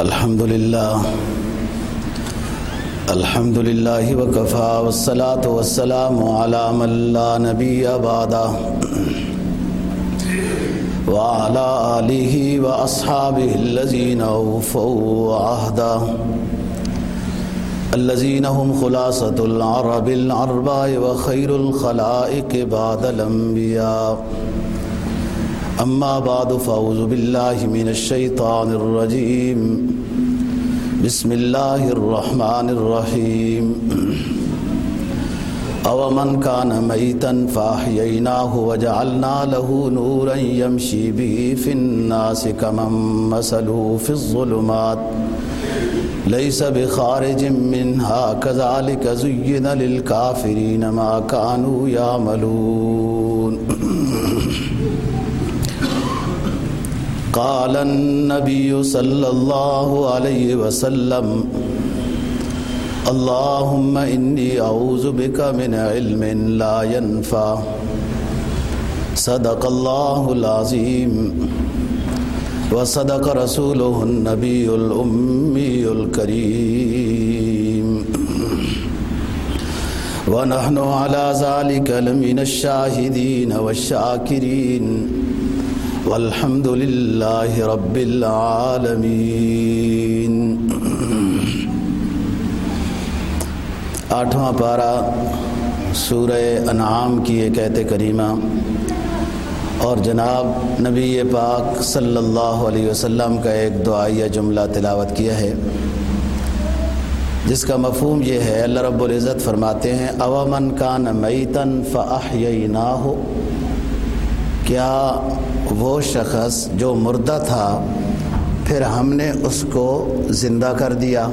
الحمد لله الحمد لله وكفى والصلاة والسلام على من لا نبي بعده وعلى آله وأصحابه الذين أوفوا عهدا الذين هم خلاصة العرب العرباء وخير الخلائق بعد الأنبياء أما بعد، فأعوذ بالله من الشيطان الرجيم. بسم الله الرحمن الرحيم. أو من كان ميتا فأحييناه وجعلنا له نورا يمشي به في الناس كمن مثله في الظلمات. ليس بخارج منها، كذلك زين للكافرين ما كانوا يعملون. قال النبي صلى الله عليه وسلم، اللهم إني أعوذ بك من علم لا ينفع. صدق الله العظيم. وصدق رسوله النبي الأمي الكريم. ونحن على ذلك لمن الشاهدين والشاكرين. والحمد لله رب العالمين. آٹھواں پارہ سورہ انعام کی ایک ایت کریمہ اور جناب نبی پاک صلی اللہ علیہ وسلم کا ایک دعائیہ جملہ تلاوت کیا ہے، جس کا مفہوم یہ ہے، اللہ رب العزت فرماتے ہیں، اومن کان میتن فاحییناہ کیا وہ شخص جو مردہ تھا، پھر ہم نے اس کو زندہ کر دیا۔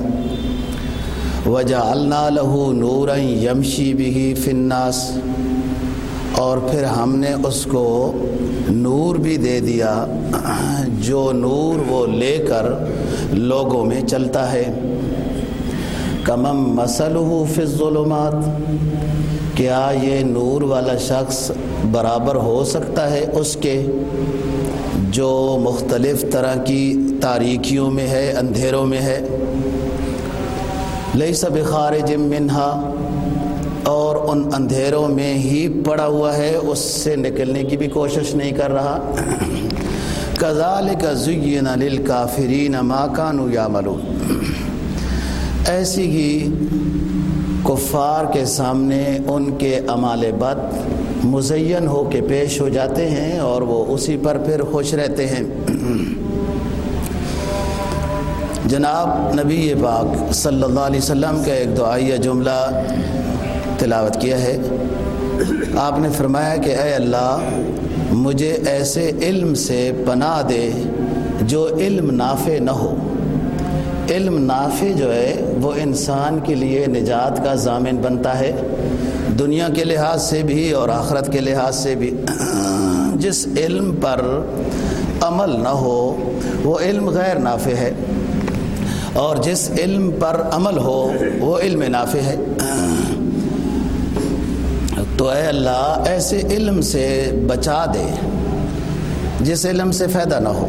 وجہ اللہ لہو نور یمشی بھی فناس اور پھر ہم نے اس کو نور بھی دے دیا۔ جو نور وہ لے کر لوگوں میں چلتا ہے۔ کمم مسل فی ظلمات کیا یہ نور والا شخص برابر ہو سکتا ہے اس کے؟ جو مختلف طرح کی تاریکیوں میں ہے، اندھیروں میں ہے۔ لئی سب خارج منہا، اور ان اندھیروں میں ہی پڑا ہوا ہے۔ اس سے نکلنے کی بھی کوشش نہیں کر رہا۔ کزال کا زین للکافرین ما کانوا یعملون۔ ایسی ہی کفار کے سامنے ان کے امال بد مزین ہو کے پیش ہو جاتے ہیں اور وہ اسی پر پھر خوش رہتے ہیں۔ جناب نبی پاک صلی اللہ علیہ وسلم کا ایک دعائیہ جملہ تلاوت کیا ہے۔ آپ نے فرمایا کہ اے اللہ، مجھے ایسے علم سے پناہ دے جو علم نافع نہ ہو۔ علم نافع جو ہے وہ انسان کے لیے نجات کا ضامن بنتا ہے، دنیا کے لحاظ سے بھی اور آخرت کے لحاظ سے بھی۔ جس علم پر عمل نہ ہو، وہ علم غیر نافع ہے۔ اور جس علم پر عمل ہو، وہ علم نافع ہے۔ تو اے اللہ، ایسے علم سے بچا دے جس علم سے فائدہ نہ ہو۔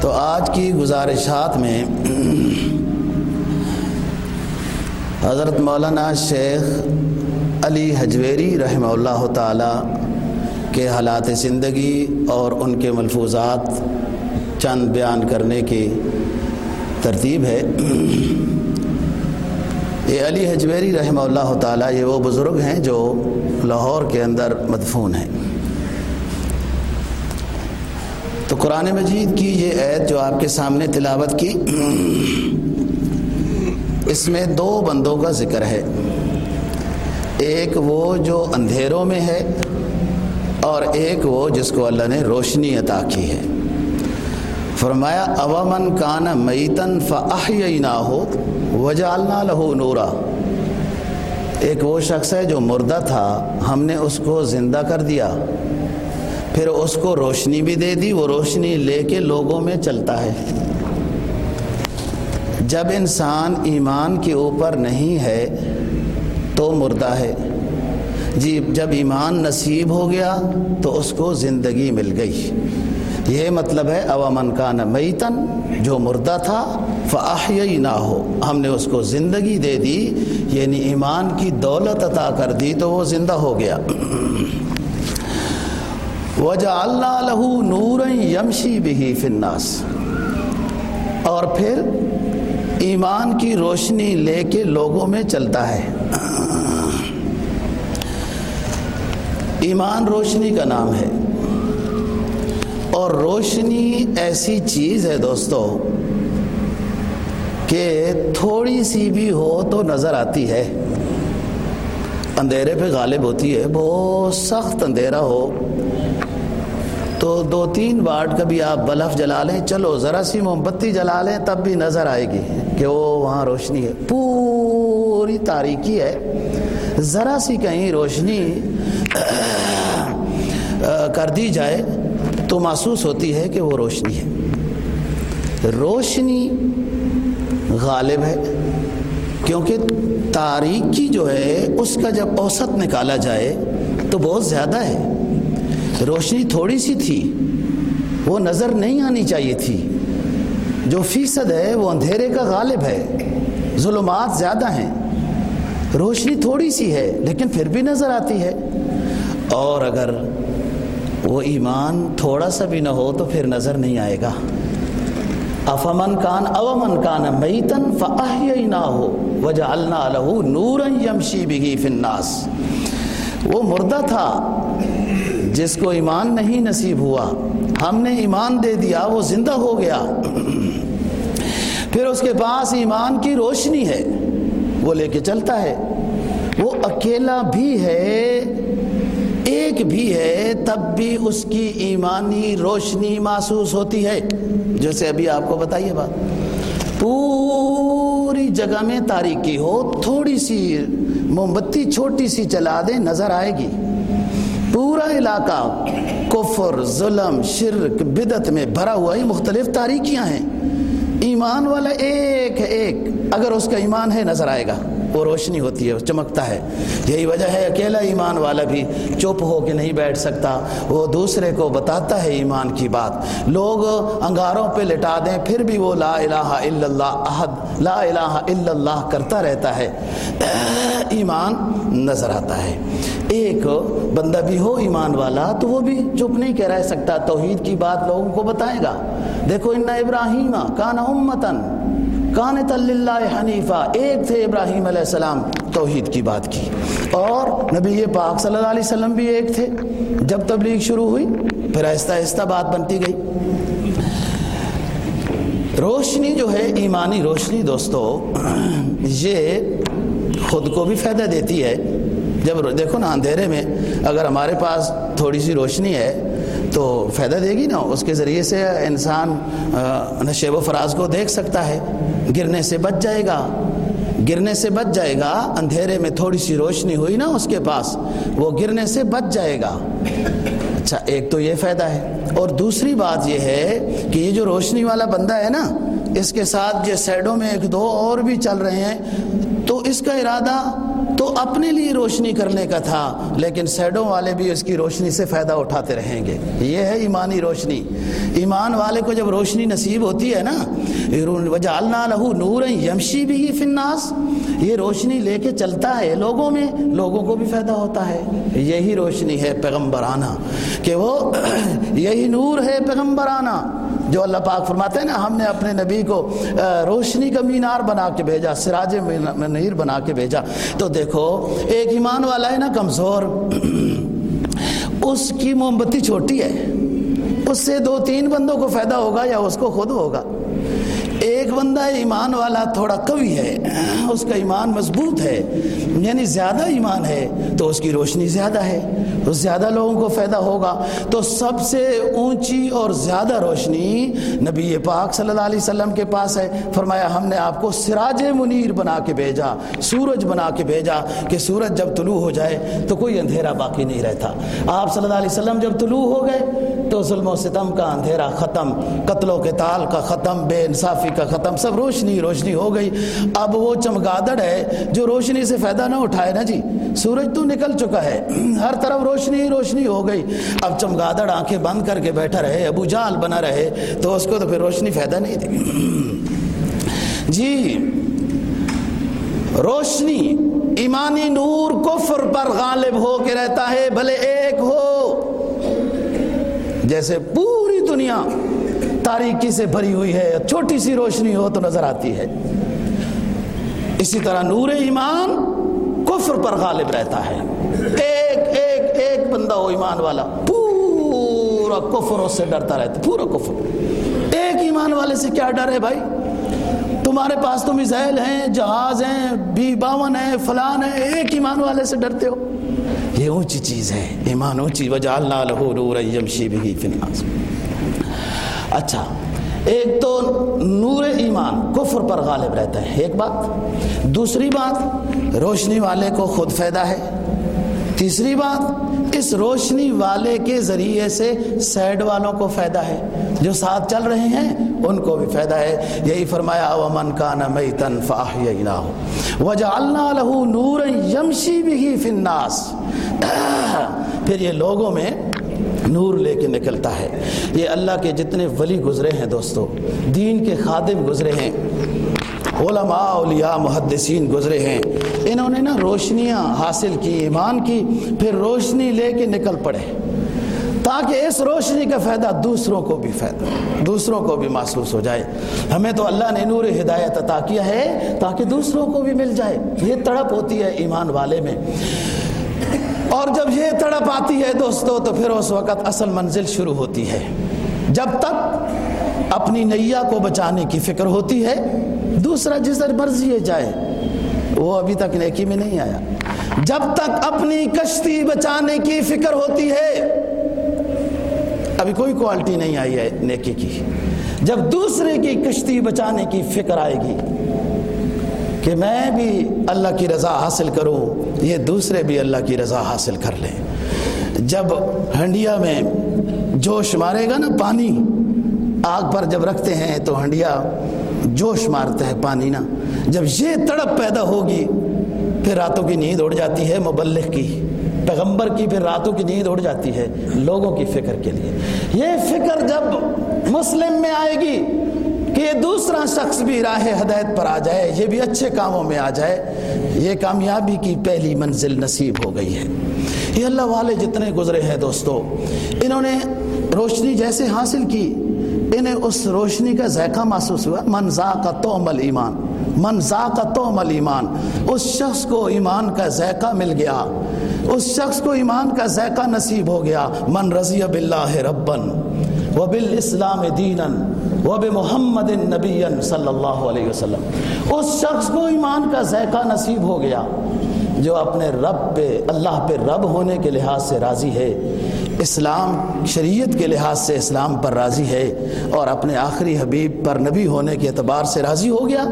تو آج کی گزارشات میں حضرت مولانا شیخ علی حجویری رحمہ اللہ تعالی کے حالات زندگی اور ان کے ملفوظات چند بیان کرنے کی ترتیب ہے۔ یہ علی حجویری رحمہ اللہ تعالی یہ وہ بزرگ ہیں جو لاہور کے اندر مدفون ہیں۔ تو قرآن مجید کی یہ عید جو آپ کے سامنے تلاوت کی اس میں دو بندوں کا ذکر ہے۔ ایک وہ جو اندھیروں میں ہے اور ایک وہ جس کو اللہ نے روشنی عطا کی ہے۔ فرمایا، اومن کان میتن فاحینا ہو وجعلنا لہو نورا۔ ایک وہ شخص ہے جو مردہ تھا، ہم نے اس کو زندہ کر دیا۔ پھر اس کو روشنی بھی دے دی، وہ روشنی لے کے لوگوں میں چلتا ہے۔ جب انسان ایمان کے اوپر نہیں ہے تو مردہ ہے۔ جی جب ایمان نصیب ہو گیا تو اس کو زندگی مل گئی۔ یہ مطلب ہے، اوامن کا میتن، جو مردہ تھا فاحیئی نہ ہو ہم نے اس کو زندگی دے دی یعنی ایمان کی دولت عطا کر دی تو وہ زندہ ہو گیا۔ وجہ اللہ لہو نور یمشی بھی فناس اور پھر ایمان کی روشنی لے کے لوگوں میں چلتا ہے۔ ایمان روشنی کا نام ہے۔ اور روشنی ایسی چیز ہے دوستو کہ تھوڑی سی بھی ہو تو نظر آتی ہے۔ اندھیرے پہ غالب ہوتی ہے، بہت سخت اندھیرا ہو۔ تو دو تین واٹ کبھی آپ بلف جلا لیں، چلو ذرا سی موم بتی جلا لیں، تب بھی نظر آئے گی کہ وہ وہاں روشنی ہے۔ پوری تاریکی ہے۔ ذرا سی کہیں روشنی کر دی جائے تو محسوس ہوتی ہے کہ وہ روشنی ہے۔ روشنی غالب ہے، کیونکہ تاریکی جو ہے، اس کا جب اوسط نکالا جائے تو بہت زیادہ ہے۔ روشنی تھوڑی سی تھی۔ وہ نظر نہیں آنی چاہیے تھی۔ جو فیصد ہے وہ اندھیرے کا غالب ہے۔ ظلمات زیادہ ہیں۔ روشنی تھوڑی سی ہے، لیکن پھر بھی نظر آتی ہے۔ اور اگر وہ ایمان تھوڑا سا بھی نہ ہو تو پھر نظر نہیں آئے گا۔ افمن کان اومن کان میتن نہ ہو وجہ اللہ لہو نور یمشی بھی فناس وہ مردہ تھا۔ جس کو ایمان نہیں نصیب ہوا، ہم نے ایمان دے دیا، وہ زندہ ہو گیا۔ پھر اس کے پاس ایمان کی روشنی ہے، وہ لے کے چلتا ہے۔ وہ اکیلا بھی ہے، ایک بھی ہے، تب بھی اس کی ایمانی روشنی محسوس ہوتی ہے۔ جیسے ابھی آپ کو بتائیے بات۔ پوری جگہ میں تاریخی ہو، تھوڑی سی موم بتی چھوٹی سی چلا دیں نظر آئے گی۔ پورا علاقہ کفر، ظلم، شرک بدت میں بھرا ہوا ہی مختلف تاریکیاں ہیں۔ ایمان والا ایک ایک، اگر اس کا ایمان ہے نظر آئے گا۔ وہ روشنی ہوتی ہے، چمکتا ہے۔ یہی وجہ ہے، اکیلا ایمان والا بھی چپ ہو کے نہیں بیٹھ سکتا۔ وہ دوسرے کو بتاتا ہے ایمان کی بات۔ لوگ انگاروں پہ لٹا دیں، پھر بھی وہ لا الہ الا اللہ، احد، لا الہ الا اللہ کرتا رہتا ہے۔ ایمان نظر آتا ہے۔ ایک بندہ بھی ہو ایمان والا، تو وہ بھی چپ نہیں کہہ رہ سکتا۔ توحید کی بات لوگوں کو بتائے گا۔ دیکھو، ان ابراہیم کان امتن کانت اللہ حنیفہ، ایک تھے ابراہیم علیہ السلام، توحید کی بات کی۔ اور نبی پاک صلی اللہ علیہ وسلم بھی ایک تھے۔ جب تبلیغ شروع ہوئی، پھر آہستہ آہستہ بات بنتی گئی۔ روشنی جو ہے، ایمانی روشنی دوستو، یہ خود کو بھی فائدہ دیتی ہے۔ جب دیکھو نا، اندھیرے میں اگر ہمارے پاس تھوڑی سی روشنی ہے تو فائدہ دے گی نا؟ اس کے ذریعے سے انسان نشیب و فراز کو دیکھ سکتا ہے۔ گرنے سے بچ جائے گا۔ گرنے سے بچ جائے گا۔ اندھیرے میں تھوڑی سی روشنی ہوئی نا اس کے پاس، وہ گرنے سے بچ جائے گا۔ اچھا ایک تو یہ فائدہ ہے۔ اور دوسری بات یہ ہے کہ یہ جو روشنی والا بندہ ہے نا، اس کے ساتھ جو سیڈوں میں ایک دو اور بھی چل رہے ہیں، تو اس کا ارادہ تو اپنے لیے روشنی کرنے کا تھا، لیکن سیڈوں والے بھی اس کی روشنی سے فائدہ اٹھاتے رہیں گے۔ یہ ہے ایمانی روشنی۔ ایمان والے کو جب روشنی نصیب ہوتی ہے نا وجہ لہو نور یمشی بھی فناس یہ روشنی لے کے چلتا ہے لوگوں میں، لوگوں کو بھی فائدہ ہوتا ہے۔ یہی روشنی ہے پیغمبرانہ، کہ وہ یہی نور ہے پیغمبرانہ۔ جو اللہ پاک فرماتے ہیں نا، ہم نے اپنے نبی کو روشنی کا مینار بنا کے بھیجا، سراج منیر بنا کے بھیجا۔ تو دیکھو، ایک ایمان والا ہے نا کمزور۔ اس کی موم بتی چھوٹی ہے۔ اس سے دو تین بندوں کو فائدہ ہوگا یا اس کو خود ہوگا؟ ایک بندہ ایمان والا تھوڑا قوی ہے، اس کا ایمان مضبوط ہے یعنی زیادہ ایمان ہے، تو اس کی روشنی زیادہ ہے، تو زیادہ لوگوں کو فائدہ ہوگا۔ تو سب سے اونچی اور زیادہ روشنی نبی پاک صلی اللہ علیہ وسلم کے پاس ہے۔ فرمایا، ہم نے آپ کو سراج منیر بنا کے بھیجا، سورج بنا کے بھیجا کہ سورج جب طلوع ہو جائے تو کوئی اندھیرا باقی نہیں رہتا۔ آپ صلی اللہ علیہ وسلم جب طلوع ہو گئے تو ظلم و ستم کا اندھیرا ختم، قتل و قتال کا ختم، بے انصافی کا ختم، سب روشنی روشنی ہو گئی۔ اب وہ چمگادڑ ہے جو روشنی سے فائدہ نہ اٹھائے نا جی۔ سورج تو نکل چکا ہے۔ ہر طرف روشنی روشنی ہو گئی۔ اب چمگادڑ آنکھیں بند کر کے بیٹھا رہے، ابو جال بنا رہے، تو اس کو تو پھر روشنی فائدہ نہیں دے جی روشنی ایمانی نور کفر پر غالب ہو کے رہتا ہے، بھلے ایک ہو۔ جیسے پوری دنیا تاریکی سے بھری ہوئی ہے، چھوٹی سی روشنی ہو تو نظر آتی ہے۔ اسی طرح نور ایمان کفر پر غالب رہتا ہے۔ ایک ایک ایک بندہ ہو ایمان والا، پورا کفر اس سے ڈرتا رہتا پورا کفر۔ ایک ایمان والے سے کیا ڈر ہے بھائی؟ تمہارے پاس تو میزائل ہیں، جہاز ہیں، بی، باون ہیں، فلان ہیں، ایک ایمان والے سے ڈرتے ہو۔ یہ اونچی چیز ہے، ایمان اونچی وجعلنا له نورا یمشی به فی اچھا ایک تو نور ایمان، کفر پر غالب رہتا ہے۔ ایک بات۔ دوسری بات، روشنی والے کو خود فائدہ ہے۔ تیسری بات، اس روشنی والے کے ذریعے سے سیڈ والوں کو فائدہ ہے۔ جو ساتھ چل رہے ہیں، ان کو بھی فائدہ ہے۔ یہی فرمایا، ومن کان میتن فاحییناہ وجعلنا له نورا یمشی به فی الناس۔ پھر یہ لوگوں میں نور لے کے نکلتا ہے۔ یہ اللہ کے جتنے ولی گزرے ہیں دوستو، دین کے خادم گزرے ہیں، علماء، اولیاء، محدثین گزرے ہیں۔ انہوں نے نا روشنیاں حاصل کی، ایمان کی، پھر روشنی لے کے نکل پڑے۔ تاکہ اس روشنی کا فائدہ دوسروں کو بھی فائدہ، دوسروں کو بھی محسوس ہو جائے۔ ہمیں تو اللہ نے نور ہدایت عطا کیا ہے تاکہ دوسروں کو بھی مل جائے۔ یہ تڑپ ہوتی ہے ایمان والے میں۔ اور جب یہ تڑپ آتی ہے دوستو، تو پھر اس وقت اصل منزل شروع ہوتی ہے۔ جب تک اپنی نیا کو بچانے کی فکر ہوتی ہے، دوسرا جس مرضی جائے۔ وہ ابھی تک نیکی میں نہیں آیا۔ جب تک اپنی کشتی بچانے کی فکر ہوتی ہے، ابھی کوئی کوالٹی نہیں آئی ہے نیکی کی۔ جب دوسرے کی کشتی بچانے کی فکر آئے گی کہ میں بھی اللہ کی رضا حاصل کروں یہ دوسرے بھی اللہ کی رضا حاصل کر لیں۔ جب ہنڈیا میں جوش مارے گا نا پانی، آگ پر جب رکھتے ہیں تو ہنڈیا جوش مارتا ہے پانی نا۔ جب یہ تڑپ پیدا ہوگی، پھر راتوں کی نیند اڑ جاتی ہے مبلغ کی۔ پیغمبر کی پھر راتوں کی نیند اڑ جاتی ہے لوگوں کی فکر کے لیے۔ یہ فکر جب مسلم میں آئے گی کہ یہ دوسرا شخص بھی راہ ہدایت پر آ جائے، یہ بھی اچھے کاموں میں آ جائے، یہ کامیابی کی پہلی منزل نصیب ہو گئی ہے۔ یہ اللہ والے جتنے گزرے ہیں دوستو، انہوں نے روشنی جیسے حاصل کی، انہیں اس روشنی کا ذائقہ محسوس ہوا۔ من ذاق توم ایمان من ذاق توم ایمان اس شخص کو ایمان کا ذائقہ مل گیا۔ اس شخص کو ایمان کا ذائقہ نصیب ہو گیا۔ من رضی باللہ ربن و بالاسلام دینن و بمحمد نبی صلی اللہ علیہ وسلم۔ اس شخص کو ایمان کا ذائقہ نصیب ہو گیا جو اپنے رب پہ، اللہ پہ رب ہونے کے لحاظ سے راضی ہے۔ اسلام شریعت کے لحاظ سے اسلام پر راضی ہے اور اپنے آخری حبیب پر نبی ہونے کے اعتبار سے راضی ہو گیا،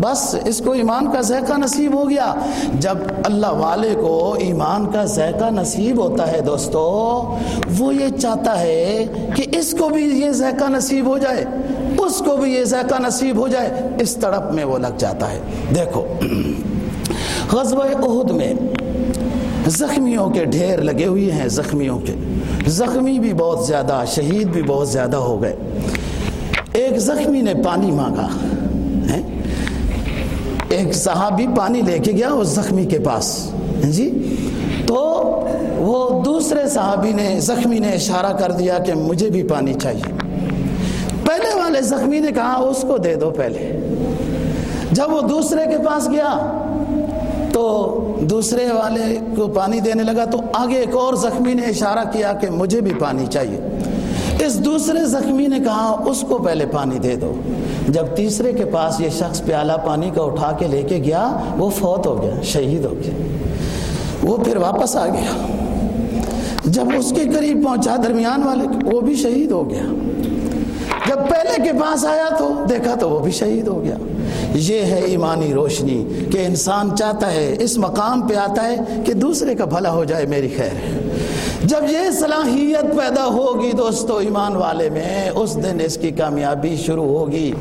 بس اس کو ایمان کا ذائقہ نصیب ہو گیا۔ جب اللہ والے کو ایمان کا ذائقہ نصیب ہوتا ہے دوستو، وہ یہ چاہتا ہے کہ اس کو بھی یہ ذائقہ نصیب ہو جائے، اس کو بھی یہ ذائقہ نصیب ہو جائے، اس تڑپ میں وہ لگ جاتا ہے۔ دیکھو، غزوہ عہد میں زخمیوں کے ڈھیر لگے ہوئے ہیں، زخمیوں کے۔ زخمی بھی بہت زیادہ، شہید بھی بہت زیادہ ہو گئے۔ ایک زخمی نے پانی مانگا ایک صحابی پانی لے کے گیا اس زخمی کے پاس جی؟ تو وہ دوسرے صحابی نے، زخمی نے اشارہ کر دیا کہ مجھے بھی پانی چاہیے۔ پہلے والے زخمی نے کہا، اس کو دے دو پہلے۔ جب وہ دوسرے کے پاس گیا تو دوسرے والے کو پانی دینے لگا تو آگے ایک اور زخمی نے اشارہ کیا کہ مجھے بھی پانی چاہیے۔ اس دوسرے زخمی نے کہا، اس کو پہلے پانی دے دو۔ جب تیسرے کے پاس یہ شخص پیالہ پانی کا اٹھا کے لے کے گیا، وہ فوت ہو گیا، شہید ہو گیا۔ وہ پھر واپس آ گیا۔ جب اس کے قریب پہنچا درمیان والے، وہ بھی شہید ہو گیا۔ جب پہلے کے پاس آیا تو دیکھا تو وہ بھی شہید ہو گیا۔ یہ ہے ایمانی روشنی کہ انسان چاہتا ہے، اس مقام پہ آتا ہے کہ دوسرے کا بھلا ہو جائے میری خیر۔ جب یہ صلاحیت پیدا ہوگی دوستو ایمان والے میں، اس دن اس کی کامیابی شروع ہوگی۔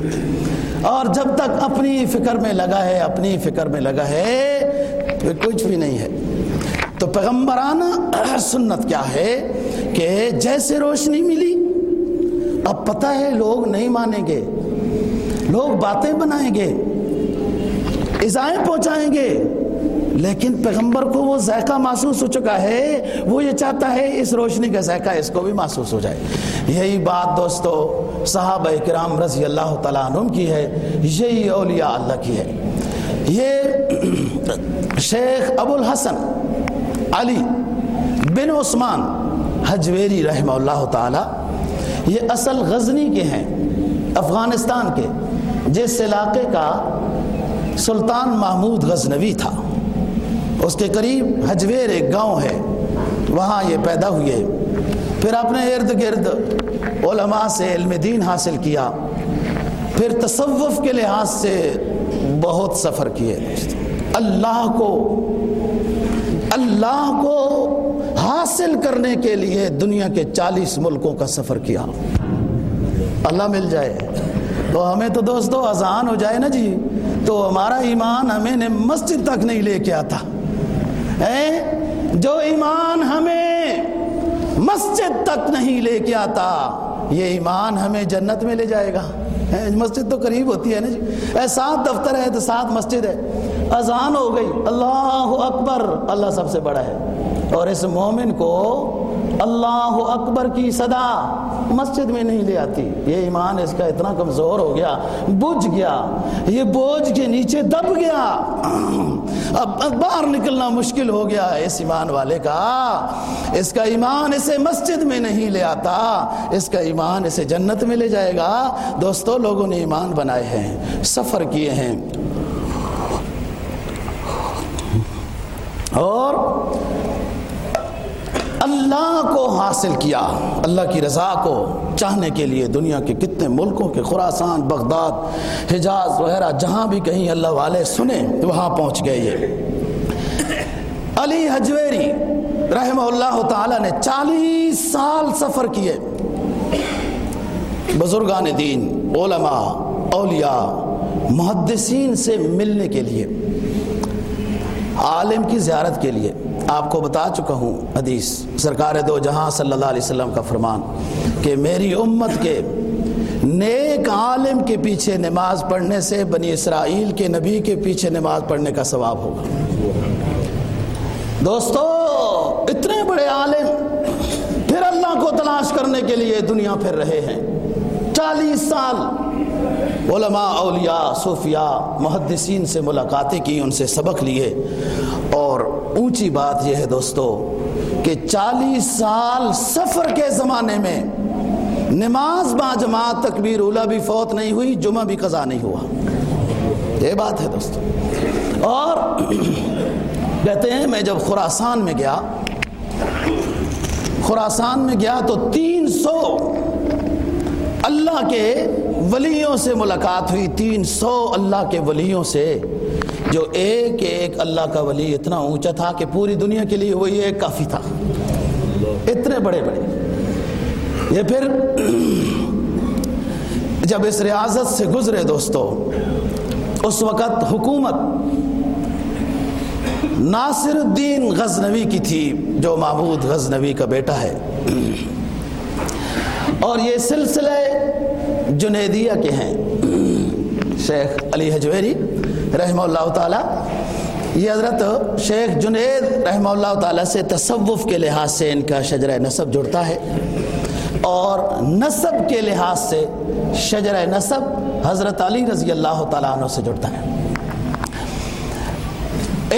اور جب تک اپنی فکر میں لگا ہے، اپنی فکر میں لگا ہے تو کچھ بھی نہیں ہے۔ تو پیغمبرانہ سنت کیا ہے کہ جیسے روشنی ملی، اب پتہ ہے لوگ نہیں مانیں گے۔ لوگ باتیں بنائیں گے ایزائیں پہنچائیں گے، لیکن پیغمبر کو وہ ذائقہ محسوس ہو چکا ہے، وہ یہ چاہتا ہے اس روشنی کا ذائقہ اس کو بھی محسوس ہو جائے۔ یہی بات دوستو، صحابہ کرام رضی اللہ تعالیٰ عنہ کی ہے، یہی اولیاء اللہ کی ہے۔ یہ شیخ ابو الحسن علی بن عثمان حجویری رحمہ اللہ تعالی، یہ اصل غزنی کے ہیں، افغانستان کے۔ جس علاقے کا سلطان محمود غزنوی تھا، اس کے قریب حجویر ایک گاؤں ہے، وہاں یہ پیدا ہوئے۔ پھر اپنے ارد گرد علماء سے علم دین حاصل کیا۔ پھر تصوف کے لحاظ سے بہت سفر کیے۔ اللہ کو اللہ کو حاصل کرنے کے لیے دنیا کے چالیس ملکوں کا سفر کیا۔ اللہ مل جائے۔ تو ہمیں تو دوستو اذان ہو جائے نا جی تو ہمارا ایمان ہمیں مسجد تک نہیں لے کے آتا۔ جو ایمان ہمیں مسجد تک نہیں لے کے آتا، یہ ایمان ہمیں جنت میں لے جائے گا۔ مسجد تو قریب ہوتی ہے نا جی۔ اے سات دفتر ہے تو سات مسجد ہے۔ اذان ہو گئی، اللہ اکبر، اللہ سب سے بڑا ہے۔ اور اس مومن کو اللہ اکبر کی صدا مسجد میں نہیں لے آتی۔ یہ ایمان اس کا اتنا کمزور ہو گیا، بجھ گیا۔ یہ بوجھ کے نیچے دب گیا۔ اب باہر نکلنا مشکل ہو گیا اس ایمان والے کا۔ اس کا ایمان اسے مسجد میں نہیں لے آتا، اس کا ایمان اسے جنت میں لے جائے گا۔ دوستو، لوگوں نے ایمان بنائے ہیں، سفر کیے ہیں۔ اور اللہ کو حاصل کیا، اللہ کی رضا کو چاہنے کے لیے دنیا کے کتنے ملکوں کے خراسان، بغداد، حجاز وغیرہ جہاں بھی کہیں اللہ والے سنے وہاں پہنچ گئے یہ۔ علی حجویری رحمہ اللہ تعالی نے چالیس سال سفر کیے۔ بزرگان دین، علماء، اولیاء، محدثین سے ملنے کے لیے، عالم کی زیارت کے لیے۔ آپ کو بتا چکا ہوں حدیث سرکار دو جہاں صلی اللہ علیہ وسلم کا فرمان کہ میری امت کے نیک عالم کے پیچھے نماز پڑھنے سے بنی اسرائیل کے نبی کے پیچھے نماز پڑھنے کا ثواب ہوگا۔ دوستو، اتنے بڑے عالم پھر اللہ کو تلاش کرنے کے لیے دنیا پھر رہے ہیں۔ چالیس سال علماء، اولیاء، صوفیاء، محدثین سے ملاقاتیں کی، ان سے سبق لیے اور اونچی بات یہ ہے دوستو کہ چالیس سال سفر کے زمانے میں نماز با جماعت تکبیر اولا بھی فوت نہیں ہوئی، جمعہ بھی قضا نہیں ہوا۔ یہ بات ہے دوستو۔ اور کہتے ہیں، میں جب خوراسان میں گیا خوراسان میں گیا تو تین سو اللہ کے ولیوں سے ملاقات ہوئی۔ تین سو اللہ کے ولیوں سے جو ایک ایک اللہ کا ولی اتنا اونچا تھا کہ پوری دنیا کے لیے وہی ایک کافی تھا۔ اتنے بڑے بڑے۔ یہ پھر جب اس ریاضت سے گزرے دوستو، اس وقت حکومت ناصر الدین غزنوی کی تھی، جو محمود غزنوی کا بیٹا ہے۔ اور یہ سلسلے جنیدیہ کے ہیں۔ شیخ علی حجویری رحمہ اللہ تعالیٰ، یہ حضرت شیخ جنید رحمہ اللہ تعالیٰ سے تصوف کے لحاظ سے ان کا شجرہ نصب جڑتا ہے اور نصب کے لحاظ سے شجرہ نصب حضرت علی رضی اللہ تعالیٰ عنہ سے جڑتا ہے۔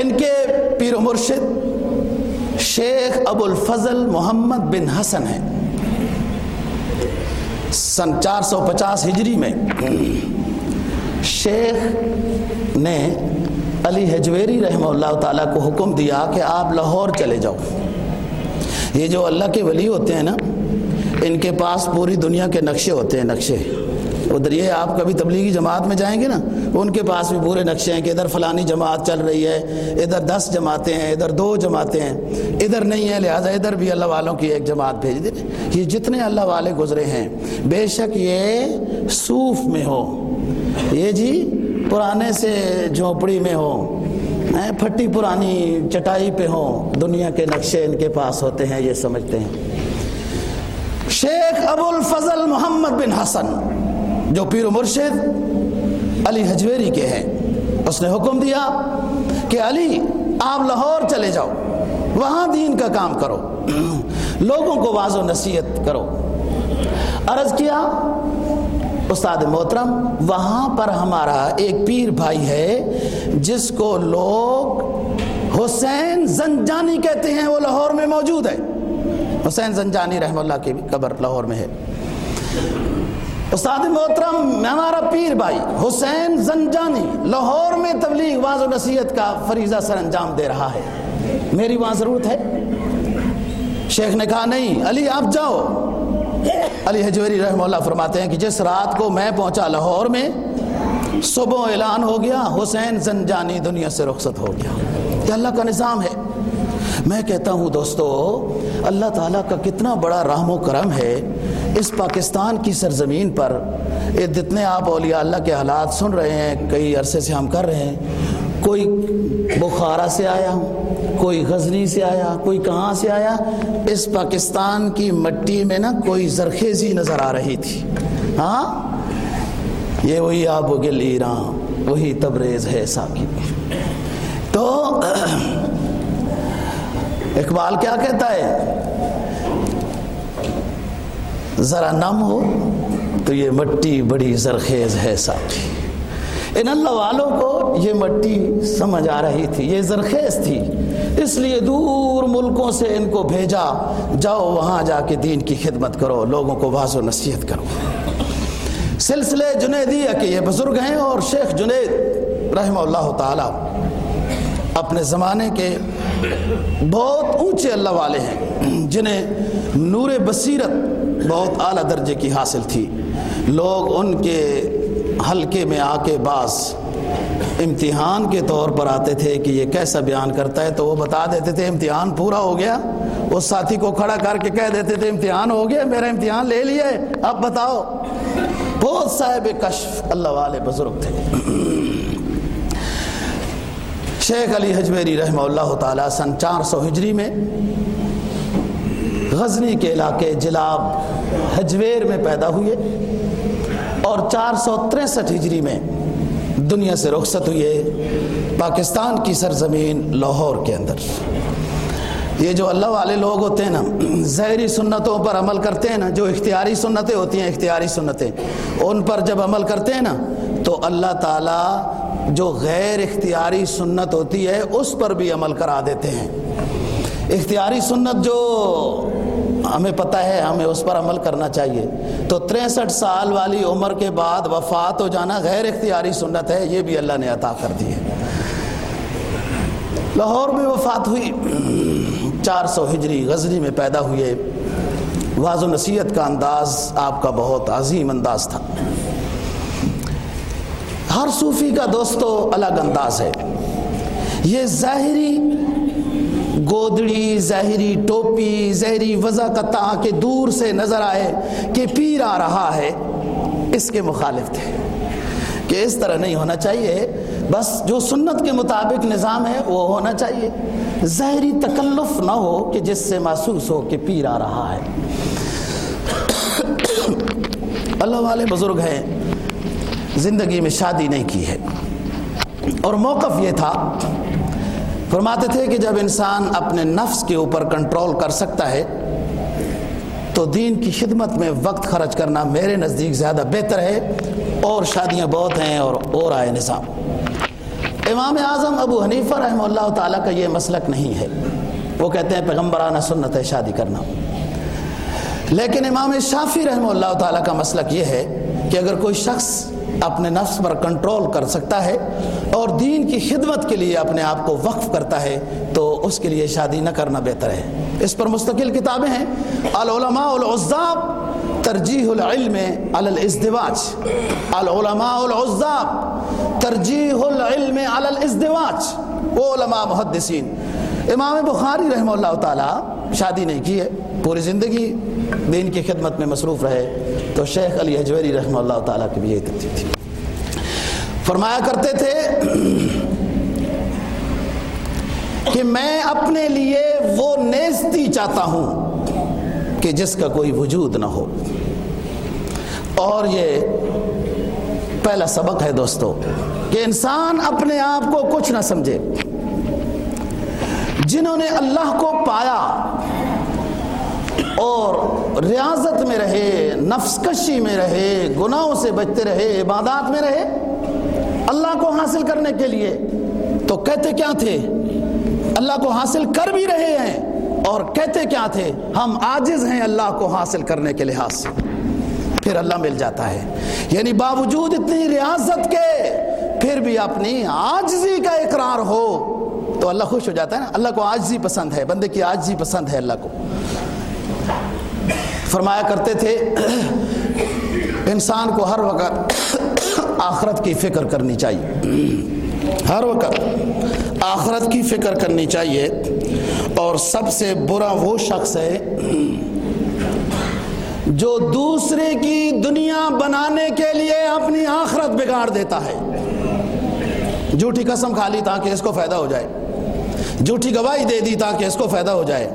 ان کے پیر و مرشد شیخ ابو الفضل محمد بن حسن ہیں۔ سن چار سو پچاس ہجری میں شیخ نے علی حجویری رحمہ اللہ تعالیٰ کو حکم دیا کہ آپ لاہور چلے جاؤ۔ یہ جو اللہ کے ولی ہوتے ہیں نا، ان کے پاس پوری دنیا کے نقشے ہوتے ہیں، نقشے۔ ادھر یہ آپ کبھی تبلیغی جماعت میں جائیں گے نا، ان کے پاس بھی پورے نقشے ہیں کہ ادھر فلانی جماعت چل رہی ہے، ادھر دس جماعتیں ہیں، ادھر دو جماعتیں ہیں، ادھر نہیں ہے لہٰذا ادھر بھی اللہ والوں کی ایک جماعت بھیج دیں یہ جتنے اللہ والے گزرے ہیں، بے شک یہ صوف میں ہو۔ یہ جی پرانے سے جھونپڑی میں ہو پھٹی پرانی چٹائی پہ ہوں دنیا کے نقشے ان کے پاس ہوتے ہیں، یہ سمجھتے ہیں۔ شیخ ابو الفضل محمد بن حسن، جو پیر مرشد علی حجویری کے ہیں، اس نے حکم دیا کہ علی، آپ لاہور چلے جاؤ، وہاں دین کا کام کرو، لوگوں کو واض و نصیحت کرو۔ عرض کیا استاد محترم، وہاں پر ہمارا ایک پیر بھائی ہے، جس کو لوگ حسین زنجانی کہتے ہیں، وہ لاہور میں موجود ہے۔ حسین زنجانی رحم اللہ کی قبر لاہور میں ہے۔ استاد محترم ہمارا پیر بھائی حسین زنجانی لاہور میں تبلیغ واض و نصیحت کا فریضہ سر انجام دے رہا ہے۔ میری وہاں ضرورت ہے۔ شیخ نے کہا، نہیں، علی، آپ جاؤ۔ علی حجوری رحمہ اللہ فرماتے ہیں کہ جس رات کو میں پہنچا لاہور میں، صبح اعلان ہو گیا، حسین زنجانی دنیا سے رخصت ہو گیا۔ یہ اللہ کا نظام ہے۔ میں کہتا ہوں دوستو، اللہ تعالیٰ کا کتنا بڑا رحم و کرم ہے۔ اس پاکستان کی سرزمین پر جتنے آپ اولیاء اللہ کے حالات سن رہے ہیں، کئی عرصے سے ہم کر رہے ہیں کوئی بخارا سے آیا، کوئی غزنی سے آیا، کوئی کہاں سے آیا؟ اس پاکستان کی مٹی میں نا کوئی زرخیزی نظر آ رہی تھی۔ ہاں؟ یہ وہی آب و گل ایران، وہی تبریز ہے ساکی تو اقبال کیا کہتا ہے؟ ذرا نم ہو تو یہ مٹی بڑی زرخیز ہے ساکی ان اللہ والوں کو یہ مٹی سمجھ آ رہی تھی، یہ زرخیز تھی۔ اس لیے دور ملکوں سے ان کو بھیجا، جاؤ وہاں جا کے دین کی خدمت کرو، لوگوں کو واضح و نصیحت کرو۔ سلسلے جنیدیہ کے یہ بزرگ ہیں اور شیخ جنید رحمہ اللہ تعالی اپنے زمانے کے بہت اونچے اللہ والے ہیں، جنہیں نور بصیرت بہت اعلیٰ درجے کی حاصل تھی۔ لوگ ان کے حلقے میں آ کے بعض امتحان کے طور پر آتے تھے کہ یہ کیسا بیان کرتا ہے، تو وہ بتا دیتے تھے، امتحان پورا ہو گیا۔ اس ساتھی کو کھڑا کر کے کہہ دیتے تھے، امتحان ہو گیا، میرا امتحان لے لیے اب بتاؤ۔ بہت صاحب کشف اللہ والے بزرگ تھے۔ شیخ علی حجویری رحمہ اللہ تعالی سن چار سو ہجری میں غزنی کے علاقے جلاب حجویر میں پیدا ہوئے۔ اور چار سو تریسٹھ ہجری میں دنیا سے رخصت ہوئے پاکستان کی سرزمین لاہور کے اندر۔ یہ جو اللہ والے لوگ ہوتے ہیں نا زہری سنتوں پر عمل کرتے ہیں نا، جو اختیاری سنتیں ہوتی ہیں، اختیاری سنتیں، ان پر جب عمل کرتے ہیں نا، تو اللہ تعالیٰ جو غیر اختیاری سنت ہوتی ہے، اس پر بھی عمل کرا دیتے ہیں۔ اختیاری سنت جو ہمیں پتہ ہے، ہمیں اس پر عمل کرنا چاہیے۔ تو تریسٹھ سال والی عمر کے بعد وفات ہو جانا غیر اختیاری سنت ہے، یہ بھی اللہ نے عطا کر دی ہے۔ لاہور میں وفات ہوئی۔ چار سو ہجری غزنی میں پیدا ہوئے۔ واض و نصیحت کا انداز آپ کا بہت عظیم انداز تھا۔ ہر صوفی کا دوستو، الگ انداز ہے۔ یہ ظاہری گودڑی، زہری ٹوپی، زہری وضع کا کہ دور سے نظر آئے کہ پیر آ رہا ہے۔ اس کے مخالف تھے۔ کہ اس طرح نہیں ہونا چاہیے۔ بس جو سنت کے مطابق نظام ہے، وہ ہونا چاہیے۔ زہری تکلف نہ ہو کہ جس سے محسوس ہو کہ پیر آ رہا ہے۔ اللہ والے بزرگ ہیں، زندگی میں شادی نہیں کی ہے۔ اور موقف یہ تھا فرماتے تھے کہ جب انسان اپنے نفس کے اوپر کنٹرول کر سکتا ہے، تو دین کی خدمت میں وقت خرچ کرنا میرے نزدیک زیادہ بہتر ہے اور شادیاں بہت ہیں اور اور آئے نظام۔ امام اعظم ابو حنیفہ رحمہ اللہ تعالیٰ کا یہ مسلک نہیں ہے۔ وہ کہتے ہیں پیغمبرانہ سنت ہے شادی کرنا۔ لیکن امام شافی رحمہ اللہ تعالیٰ کا مسلک یہ ہے کہ اگر کوئی شخص اپنے نفس پر کنٹرول کر سکتا ہے اور دین کی خدمت کے لیے اپنے آپ کو وقف کرتا ہے، تو اس کے لیے شادی نہ کرنا بہتر ہے۔ اس پر مستقل کتابیں ہیں۔ العلماء العزاب ترجیح العلم علی الازدواج۔ العلماء العزاب ترجیح العلم علی الازدواج۔ وہ علماء محدثین امام بخاری رحمہ اللہ تعالی شادی نہیں کی ہے، پوری زندگی دین کی خدمت میں مصروف رہے، تو شیخ علی اجویری رحمہ اللہ تعالیٰ کی بھی یہی ترتیب تھی۔ فرمایا کرتے تھے کہ میں اپنے لیے وہ نیستی چاہتا ہوں کہ جس کا کوئی وجود نہ ہو۔ اور یہ پہلا سبق ہے دوستو کہ انسان اپنے آپ کو کچھ نہ سمجھے۔ جنہوں نے اللہ کو پایا اور ریاضت میں رہے نفس کشی میں رہے، گناہوں سے بچتے رہے، عبادات میں رہے، اللہ کو حاصل کرنے کے لیے۔ تو کہتے کیا تھے؟ اللہ کو حاصل کر بھی رہے ہیں اور کہتے کیا تھے؟ ہم آجز ہیں اللہ کو حاصل کرنے کے لحاظ سے۔ پھر اللہ مل جاتا ہے۔ یعنی باوجود اتنی ریاضت کے، پھر بھی اپنی آجزی کا اقرار ہو۔ تو اللہ خوش ہو جاتا ہے نا۔ اللہ کو آجزی پسند ہے، بندے کی آجزی پسند ہے اللہ کو۔ فرمایا کرتے تھے، انسان کو ہر وقت آخرت کی فکر کرنی چاہیے۔ ہر وقت آخرت کی فکر کرنی چاہیے۔ اور سب سے برا وہ شخص ہے جو دوسرے کی دنیا بنانے کے لیے اپنی آخرت بگاڑ دیتا ہے۔ جھوٹی قسم کھا لی تاکہ اس کو فائدہ ہو جائے۔ جھوٹی گواہی دے دی تاکہ اس کو فائدہ ہو جائے۔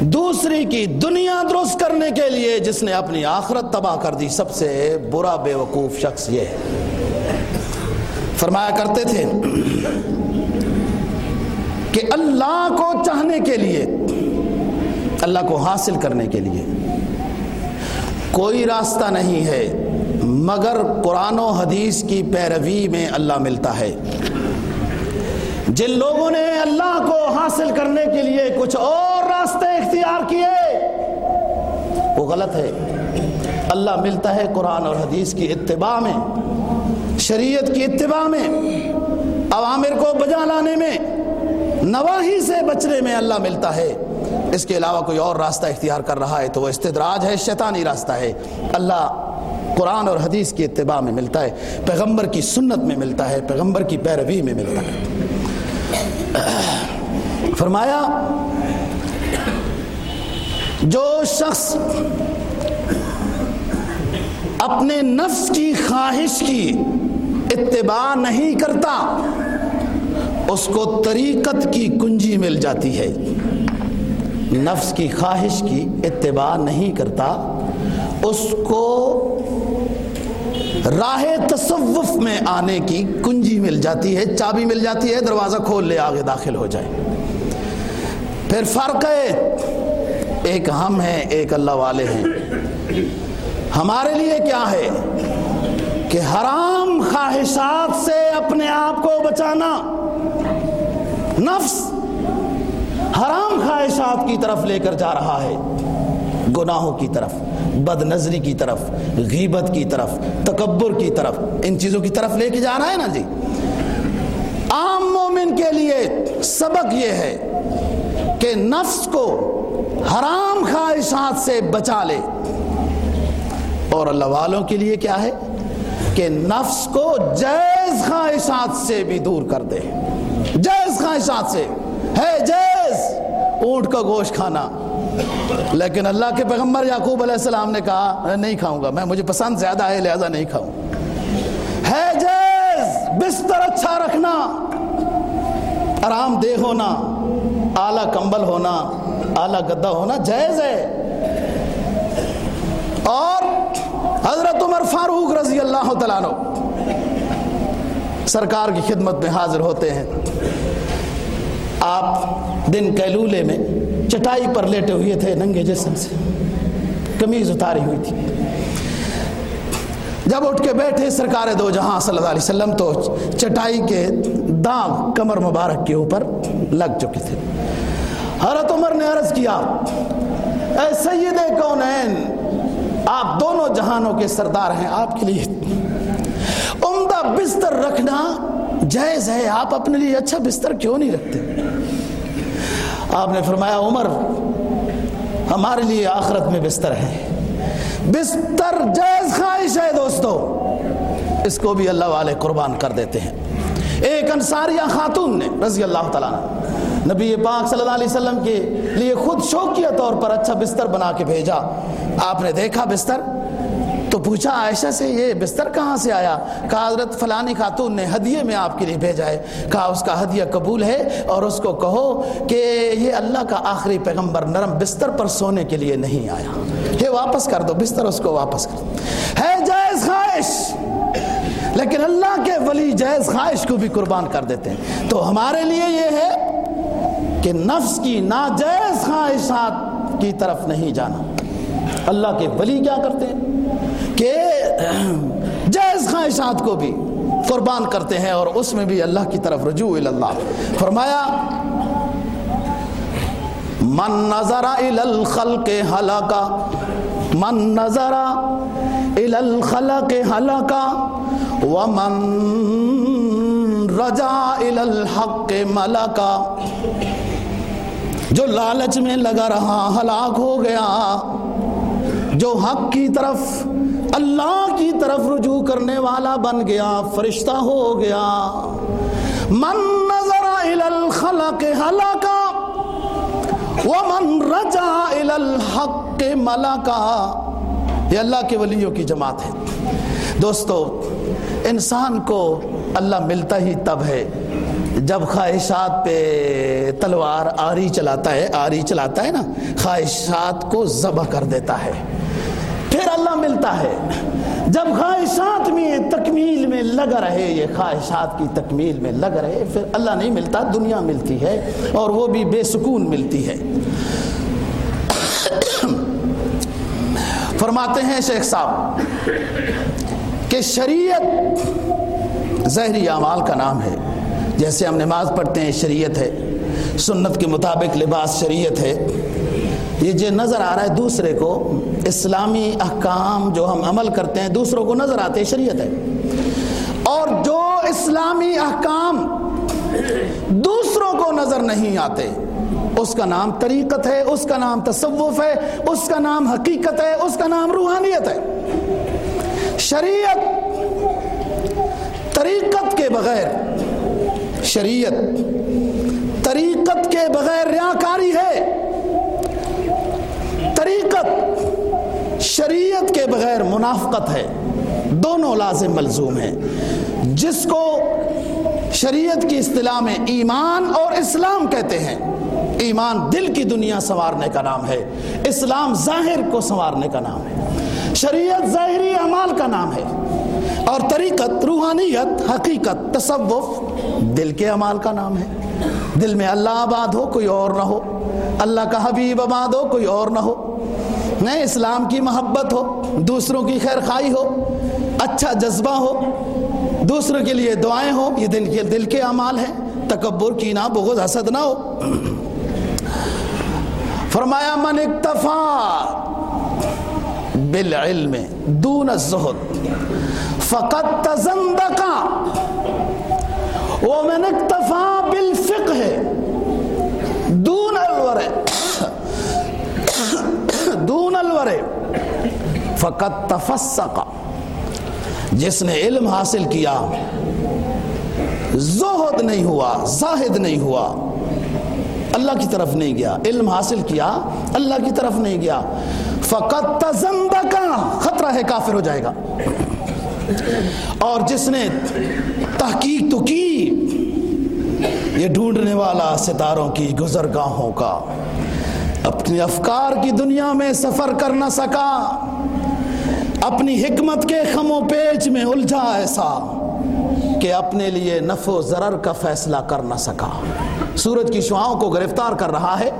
دوسری کی دنیا درست کرنے کے لیے جس نے اپنی آخرت تباہ کر دی، سب سے برا بے وقوف شخص یہ ہے۔ فرمایا کرتے تھے کہ اللہ کو چاہنے کے لیے، اللہ کو حاصل کرنے کے لیے کوئی راستہ نہیں ہے، مگر قرآن و حدیث کی پیروی میں اللہ ملتا ہے۔ جن لوگوں نے اللہ کو حاصل کرنے کے لیے کچھ اور راستے اختیار کیے، وہ غلط ہے۔ اللہ ملتا ہے قرآن اور حدیث کی اتباع میں، شریعت کی اتباع میں، عوامر کو بجا لانے میں، نواحی سے بچنے میں اللہ ملتا ہے۔ اس کے علاوہ کوئی اور راستہ اختیار کر رہا ہے تو وہ استدراج ہے، شیطانی راستہ ہے۔ اللہ قرآن اور حدیث کی اتباع میں ملتا ہے، پیغمبر کی سنت میں ملتا ہے، پیغمبر کی پیروی میں ملتا ہے۔ فرمایا، جو شخص اپنے نفس کی خواہش کی اتباع نہیں کرتا، اس کو طریقت کی کنجی مل جاتی ہے۔ نفس کی خواہش کی اتباع نہیں کرتا، اس کو راہ تصوف میں آنے کی کنجی مل جاتی ہے، چابی مل جاتی ہے، دروازہ کھول لے، آگے داخل ہو جائے۔ پھر فرق ہے، ایک ہم ہیں، ایک اللہ والے ہیں۔ ہمارے لیے کیا ہے؟ کہ حرام خواہشات سے اپنے آپ کو بچانا۔ نفس حرام خواہشات کی طرف لے کر جا رہا ہے، گناہوں کی طرف۔ بد نظری کی طرف، غیبت کی طرف، تکبر کی طرف، ان چیزوں کی طرف لے کے جا رہا ہے نا جی؟ عام مومن کے لیے سبق یہ ہے کہ نفس کو حرام خواہشات سے بچا لے۔ اور اللہ والوں کے لیے کیا ہے؟ کہ نفس کو جائز خواہشات سے بھی دور کر دے۔ جائز خواہشات سے۔ ہے جائز۔ اونٹ کا گوشت کھانا۔ لیکن اللہ کے پیغمبر یعقوب علیہ السلام نے کہا نہیں کھاؤں گا، میں، مجھے پسند زیادہ ہے، لہذا نہیں کھاؤں۔ ہے جیز، بستر اچھا رکھنا، آرام دہ ہونا، اعلیٰ کمبل ہونا، اعلیٰ گدا ہونا جائز ہے۔ اور حضرت عمر فاروق رضی اللہ تعالیٰ سرکار کی خدمت میں حاضر ہوتے ہیں۔ آپ دن کیلولے میں چٹائی پر لیٹے ہوئے تھے ننگے جسم سے۔ کمیز اتاری ہوئی تھی۔ جب اٹھ کے بیٹھے سرکار دو جہاں صلی اللہ علیہ وسلم تو چٹائی کے داغ کمر مبارک کے اوپر لگ چکے تھے۔ حضرت عمر نے عرض کیا، اے سید کونین، آپ دونوں جہانوں کے سردار ہیں آپ کے لیے۔ عمدہ بستر رکھنا جائز ہے، آپ اپنے لیے اچھا بستر کیوں نہیں رکھتے؟ آپ نے فرمایا، عمر، ہمارے لیے آخرت میں بستر ہے۔ بستر جائز خواہش ہے دوستو۔ اس کو بھی اللہ والے قربان کر دیتے ہیں۔ ایک انصاریہ خاتون نے رضی اللہ تعالیٰ نے نبی پاک صلی اللہ علیہ وسلم کے لیے خود شوقیہ طور پر اچھا بستر بنا کے بھیجا۔ آپ نے دیکھا بستر؟ تو پوچھا عائشہ سے، یہ بستر کہاں سے آیا؟ کہا، حضرت فلانی خاتون نے ہدیے میں آپ کے لیے بھیجا ہے۔ کہا، اس کا ہدیہ قبول ہے اور اس کو کہو کہ یہ اللہ کا آخری پیغمبر نرم بستر پر سونے کے لیے نہیں آیا۔ یہ واپس کر دو، بستر اس کو واپس کر۔ دو ہے جائز خواہش، لیکن اللہ کے ولی جائز خواہش کو بھی قربان کر دیتے ہیں۔ تو ہمارے لیے یہ ہے کہ نفس کی ناجائز خواہشات کی طرف نہیں جانا۔ اللہ کے ولی کیا کرتے ہیں؟ کہ جائز خواہشات کو بھی قربان کرتے ہیں اور اس میں بھی اللہ کی طرف رجوع اللہ فرمایا، من نظر الخلق ہلاکا من نظر الخلق ہلاکا ومن رجا الحق ملکا جو لالچ میں لگا رہا، ہلاک ہو گیا، جو حق کی طرف اللہ کی طرف رجوع کرنے والا بن گیا، فرشتہ ہو گیا۔ من نظر الخلق ہلاکا ومن رجا الحق ملکا۔ یہ اللہ کے ولیوں کی جماعت ہے۔ دوستو، انسان کو اللہ ملتا ہی تب ہے جب خواہشات پہ تلوار آری چلاتا ہے، آری چلاتا ہے نا، خواہشات کو ذبح کر دیتا ہے۔ پھر اللہ ملتا ہے۔ جب خواہشات میں تکمیل میں لگ رہے، یہ خواہشات کی تکمیل میں لگ رہے، پھر اللہ نہیں ملتا، دنیا ملتی ہے اور وہ بھی بے سکون ملتی ہے۔ فرماتے ہیں شیخ صاحب کہ شریعت زہری اعمال کا نام ہے۔ جیسے ہم نماز پڑھتے ہیں، شریعت ہے۔ سنت کے مطابق لباس شریعت ہے۔ یہ جو نظر آ رہا ہے دوسرے کو اسلامی احکام جو ہم عمل کرتے ہیں دوسروں کو نظر آتے ہیں، شریعت ہے۔ اور جو اسلامی احکام دوسروں کو نظر نہیں آتے، اس کا نام طریقت ہے، اس کا نام تصوف ہے، اس کا نام حقیقت ہے، اس کا نام روحانیت ہے۔ شریعت طریقت کے بغیر، شریعت طریقت کے بغیر ریاکاری ہے طریقت شریعت کے بغیر منافقت ہے، دونوں لازم ملزوم ہیں۔ جس کو شریعت کی اصطلاح میں ایمان اور اسلام کہتے ہیں، ایمان دل کی دنیا سنوارنے کا نام ہے، اسلام ظاہر کو سنوارنے کا نام ہے۔ شریعت ظاہری اعمال کا نام ہے۔ اور طریقت، روحانیت، حقیقت، تصوف دل کے اعمال کا نام ہے۔ دل میں اللہ آباد ہو، کوئی اور نہ ہو۔ اللہ کا حبیب آباد ہو، کوئی اور نہ ہو۔ نئے اسلام کی محبت ہو، دوسروں کی خیر خائی ہو اچھا جذبہ ہو، دوسروں کے لیے دعائیں ہو یہ دل کے دل کے اعمال ہیں، تکبر کی نہ بغض، حسد نہ ہو۔ فرمایا، من اکتفا بالعلم دون الزہد فقط تزندقا ومن اکتفا بالفقہ دون الورع دون الورع فقط تفسقا جس نے علم حاصل کیا، زہد نہیں ہوا، زاہد نہیں ہوا۔ اللہ کی طرف نہیں گیا۔ علم حاصل کیا، اللہ کی طرف نہیں گیا۔ فقط تزندقا خطرہ ہے، کافر ہو جائے گا۔ اور جس نے تحقیق تو کی، یہ ڈھونڈنے والا ستاروں کی گزرگاہوں کا۔ اپنی افکار کی دنیا میں سفر کر نہ سکا۔ اپنی حکمت کے خم و پیچ میں الجھا ایسا کہ اپنے لیے نف و ضرر کا فیصلہ کر نہ سکا۔ سورج کی شعاؤں کو گرفتار کر رہا ہے،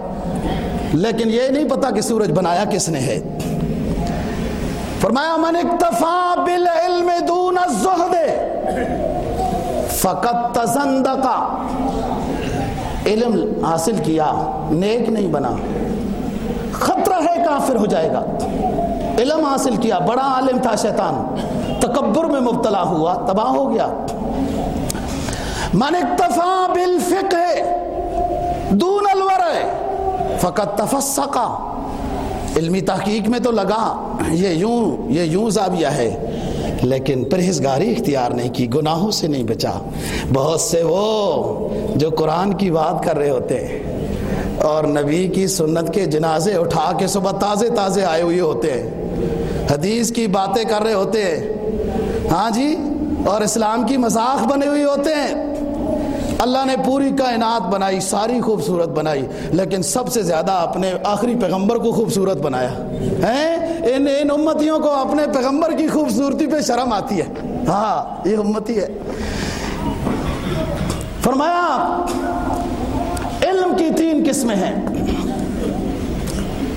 لیکن یہ نہیں پتا کہ سورج بنایا کس نے ہے۔ فرمایا، من اکتفا بالعلم دون الزہد فقط تزندقا علم حاصل کیا، نیک نہیں بنا۔ خطرہ ہے، کافر ہو جائے گا۔ علم حاصل کیا، بڑا عالم تھا شیطان۔ تکبر میں مبتلا ہوا، تباہ ہو گیا۔ من اکتفا بالفقہ دون الورع فقط تفسقا۔ علمی تحقیق میں تو لگا، یہ یوں یہ یوں زاویہ ہے۔ لیکن پرہیزگاری اختیار نہیں کی، گناہوں سے نہیں بچا۔ بہت سے وہ جو قرآن کی بات کر رہے ہوتے ہیں اور نبی کی سنت کے جنازے اٹھا کے صبح تازے تازے آئے ہوئے ہوتے ہیں حدیث کی باتیں کر رہے ہوتے۔ ہیں ہاں جی اور اسلام کی مذاق بنے ہوئے ہوتے۔ ہیں اللہ نے پوری کائنات بنائی، ساری خوبصورت بنائی، لیکن سب سے زیادہ اپنے آخری پیغمبر کو خوبصورت بنایا۔ ان ان امتیوں کو اپنے پیغمبر کی خوبصورتی پہ شرم آتی ہے۔ ہاں یہ امتی ہے۔ فرمایا، علم کی تین قسمیں ہیں۔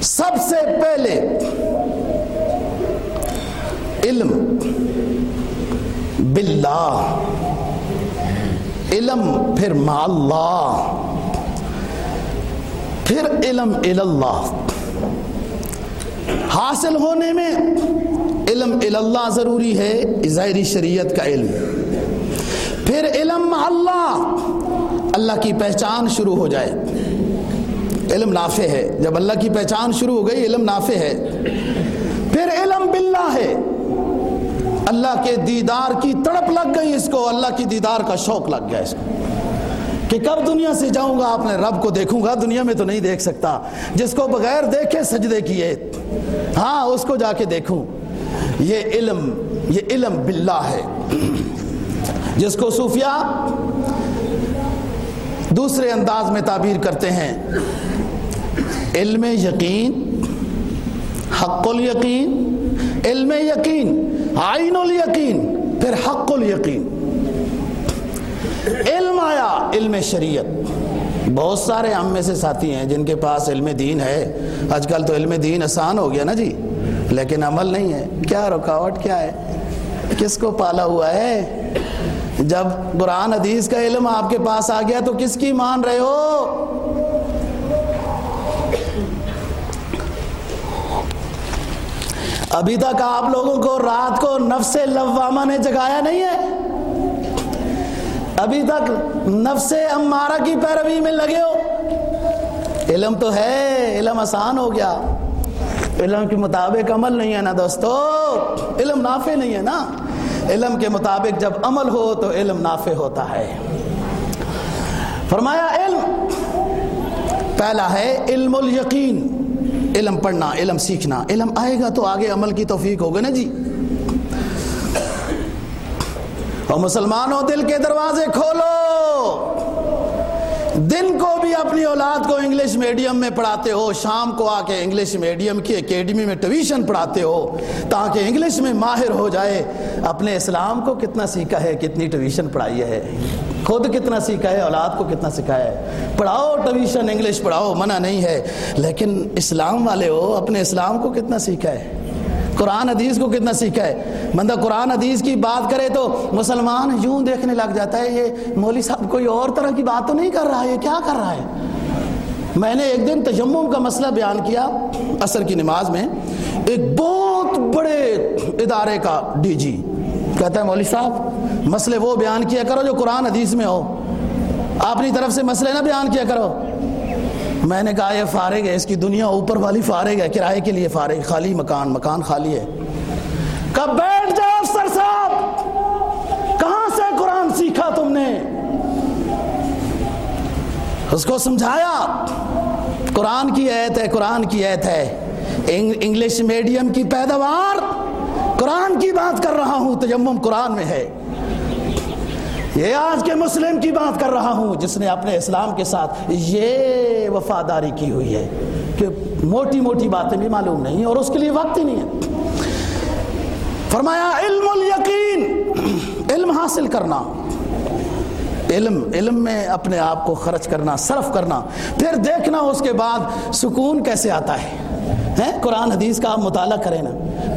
سب سے پہلے، علم باللہ۔ علم پھر اللہ۔ پھر علم اللہ حاصل ہونے میں علم اللہ ضروری ہے ظاہری شریعت کا علم۔ پھر علم اللہ اللہ کی پہچان شروع ہو جائے۔ علم نافع ہے۔ جب اللہ کی پہچان شروع ہو گئی، علم نافع ہے۔ پھر علم باللہ ہے۔ اللہ کے دیدار کی تڑپ لگ گئی اس کو، اللہ کی دیدار کا شوق لگ گیا اس کو۔ کہ کب دنیا سے جاؤں گا، اپنے رب کو دیکھوں گا، دنیا میں تو نہیں دیکھ سکتا۔ جس کو بغیر دیکھے سجدے کیے۔ ہاں اس کو جا کے دیکھوں۔ یہ علم یہ علم باللہ ہے۔ جس کو صوفیہ دوسرے انداز میں تعبیر کرتے ہیں۔ علم یقین، حق الیقین۔ علم یقین عین الیقین، پھر حق الیقین۔ علم آیا، علم شریعت۔ بہت سارے ہم میں سے ساتھی ہیں جن کے پاس علم دین ہے۔ آج کل تو علم دین آسان ہو گیا نا جی لیکن عمل نہیں ہے۔ کیا رکاوٹ، کیا ہے؟ کس کو پالا ہوا ہے؟ جب قرآن حدیث کا علم آپ کے پاس آ گیا تو کس کی مان رہے ہو؟ ابھی تک آپ لوگوں کو رات کو نفس لوامہ نے جگایا نہیں ہے۔ ابھی تک نفس امارہ کی پیروی میں لگے ہو۔ علم تو ہے، علم آسان ہو گیا۔ علم کے مطابق عمل نہیں ہے نا دوستو۔ علم نافع نہیں ہے نا۔ علم کے مطابق جب عمل ہو تو علم نافع ہوتا ہے۔ فرمایا، علم پہلا ہے علم الیقین۔ علم پڑھنا، علم سیکھنا، علم آئے گا تو آگے عمل کی توفیق ہوگا نا جی۔ اور مسلمانوں، دل کے دروازے کھولو۔ دن کو بھی اپنی اولاد کو انگلش میڈیم میں پڑھاتے ہو، شام کو آ کے انگلش میڈیم کی اکیڈمی میں ٹویشن پڑھاتے ہو، تاکہ انگلش میں ماہر ہو جائے۔ اپنے اسلام کو کتنا سیکھا ہے، کتنی ٹویشن پڑھائی ہے۔ خود کتنا سیکھا ہے، اولاد کو کتنا سکھایا ہے۔ پڑھاؤ ٹویشن انگلش پڑھاؤ، منع نہیں ہے۔ لیکن اسلام والے ہو، اپنے اسلام کو کتنا سیکھا ہے۔ قرآن حدیث کو کتنا سیکھا ہے۔ بندہ قرآن حدیث کی بات کرے تو مسلمان یوں دیکھنے لگ جاتا ہے، یہ مولوی صاحب کوئی اور طرح کی بات تو نہیں کر رہا ہے، یہ کیا کر رہا ہے؟ میں نے ایک دن تجمم کا مسئلہ بیان کیا عصر کی نماز میں، ایک بہت بڑے ادارے کا ڈی جی۔ کہتا ہے مولوی صاحب، مسئلے وہ بیان کیا کرو جو قرآن حدیث میں ہو۔ اپنی طرف سے مسئلے نہ بیان کیا کرو۔ میں نے کہا، یہ فارغ ہے، اس کی دنیا اوپر والی فارغ ہے، کرائے کے لیے فارغ، خالی مکان مکان خالی ہے۔ کب بیٹھ جاؤ افسر صاحب، کہاں سے قرآن سیکھا تم نے؟ اس کو سمجھایا۔ قرآن کی ایت ہے، قرآن کی ایت ہے۔ انگلش میڈیم کی پیداوار۔ قرآن کی بات کر رہا ہوں، تجمم قرآن میں ہے۔ یہ آج کے مسلم کی بات کر رہا ہوں، جس نے اپنے اسلام کے ساتھ یہ وفاداری کی ہوئی ہے کہ موٹی موٹی باتیں بھی معلوم نہیں اور اس کے لیے وقت ہی نہیں ہے۔ فرمایا، علم الیقین، علم حاصل کرنا۔ علم علم میں اپنے آپ کو خرچ کرنا، صرف کرنا۔ پھر دیکھنا اس کے بعد سکون کیسے آتا ہے۔ قرآن حدیث کا آپ مطالعہ کریں نا۔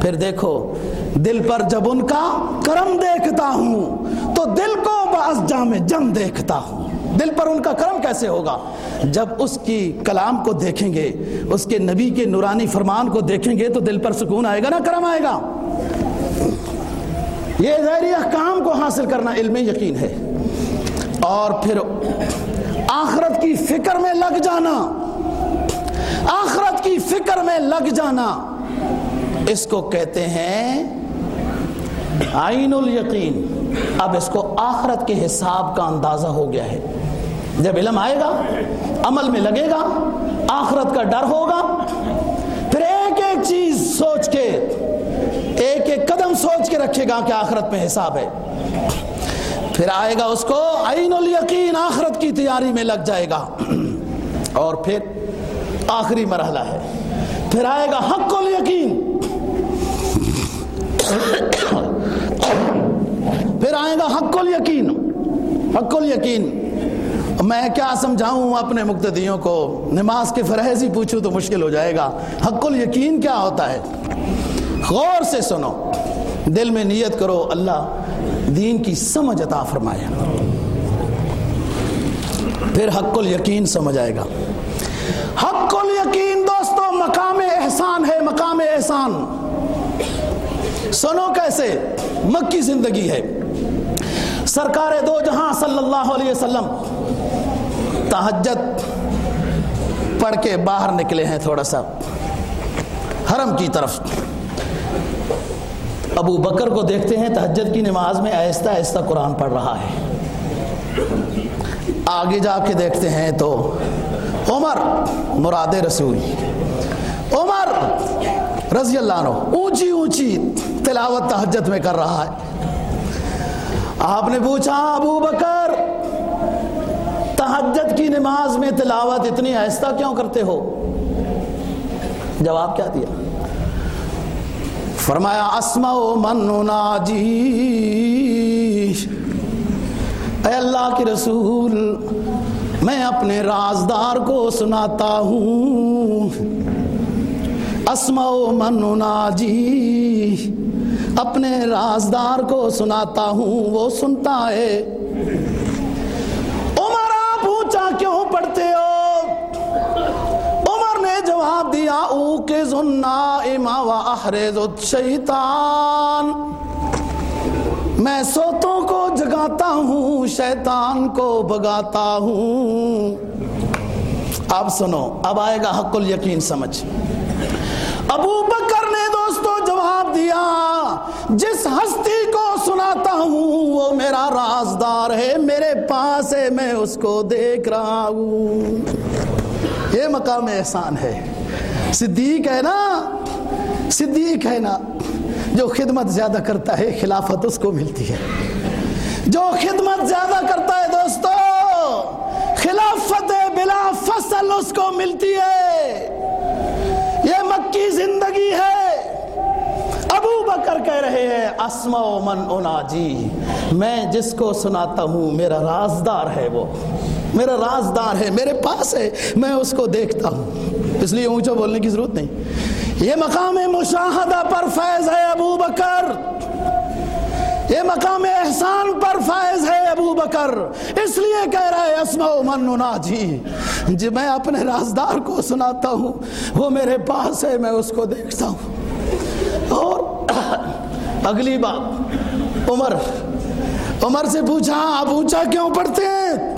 پھر دیکھو، دل پر جب ان کا کرم دیکھتا ہوں، تو دل کو بعض جام جم دیکھتا ہوں۔ دل پر ان کا کرم کیسے ہوگا؟ جب اس کی کلام کو دیکھیں گے، اس کے نبی کے نورانی فرمان کو دیکھیں گے، تو دل پر سکون آئے گا نا، کرم آئے گا۔ یہ ظاہری احکام کو حاصل کرنا علم یقین ہے۔ اور پھر آخرت کی فکر میں لگ جانا۔ آخرت کی فکر میں لگ جانا۔ اس کو کہتے ہیں آئین الیقین اب اس کو آخرت کے حساب کا اندازہ ہو گیا ہے۔ جب علم آئے گا، عمل میں لگے گا، آخرت کا ڈر ہوگا، پھر ایک ایک چیز سوچ کے، ایک ایک قدم سوچ کے رکھے گا کہ آخرت میں حساب ہے۔ پھر آئے گا اس کو عین الیقین، آخرت کی تیاری میں لگ جائے گا۔ اور پھر آخری مرحلہ ہے۔ پھر آئے گا حق پھر آئے گا حق الیقین حق الیقین۔ میں کیا سمجھاؤں اپنے مقتدیوں کو؟ نماز کے فرحض ہی پوچھوں تو مشکل ہو جائے گا۔ حق الیقین کیا ہوتا ہے؟ غور سے سنو۔ دل میں نیت کرو، اللہ دین کی سمجھ عطا فرمائے۔ پھر حق الیقین سمجھ آئے گا۔ حق الیقین دوستو، مقام احسان ہے، مقام احسان۔ سنو کیسے؟ مکی زندگی ہے۔ سرکار دو جہاں صلی اللہ علیہ وسلم تحجت پڑھ کے باہر نکلے ہیں تھوڑا سا۔ حرم کی طرف۔ ابو بکر کو دیکھتے ہیں تحجد کی نماز میں آہستہ آہستہ قرآن پڑھ رہا ہے۔ آگے جا کے دیکھتے ہیں تو عمر، مراد رسول۔ عمر رضی اللہ عنہ، اونچی اونچی تلاوت تحجد میں کر رہا ہے۔ آپ نے پوچھا، ابو بکر، تحجد کی نماز میں تلاوت اتنی آہستہ کیوں کرتے ہو؟ جواب کیا دیا؟ فرمایا اسما من ناجی اے اللہ کے رسول، میں اپنے رازدار کو سناتا ہوں۔ اسما من ناجی اپنے رازدار کو سناتا ہوں، وہ سنتا ہے۔ عمر آپ اونچا کیوں پڑھتے ہو؟ عمر نے جواب دیا او کے اما و احرز شیطان میں سوتوں کو جگاتا ہوں، شیطان کو بگاتا ہوں۔ اب سنو، اب آئے گا حق الیقین، سمجھ۔ ابو بکر نے دوستو جواب دیا، جس ہستی کو سناتا ہوں، وہ میرا رازدار ہے، میرے پاس ہے، میں اس کو دیکھ رہا ہوں۔ یہ مقام احسان ہے۔ صدیق ہے نا؟ صدیق ہے نا؟ جو خدمت زیادہ کرتا ہے، خلافت اس کو ملتی ہے۔ جو خدمت زیادہ کرتا ہے دوستو، خلافت بلا فصل اس کو ملتی ہے۔ مکی زندگی ہے۔ ابو بکر کہہ رہے ہیں اسما من اونا جی میں جس کو سناتا ہوں، میرا رازدار ہے وہ۔ میرا رازدار ہے، میرے پاس ہے، میں اس کو دیکھتا ہوں۔ اس لیے اونچا بولنے کی ضرورت نہیں۔ یہ مقام مشاہدہ پر فیض ہے ابو بکر۔ یہ مقام احسان پر فائز ہے ابو بکر۔ اس لیے کہہ رہا ہے اسما من جی جی میں اپنے رازدار کو سناتا ہوں۔ وہ میرے پاس ہے، میں اس کو دیکھتا ہوں۔ اور اگلی بات۔ عمر۔ عمر سے پوچھا، آپ اونچا کیوں پڑھتے ہیں؟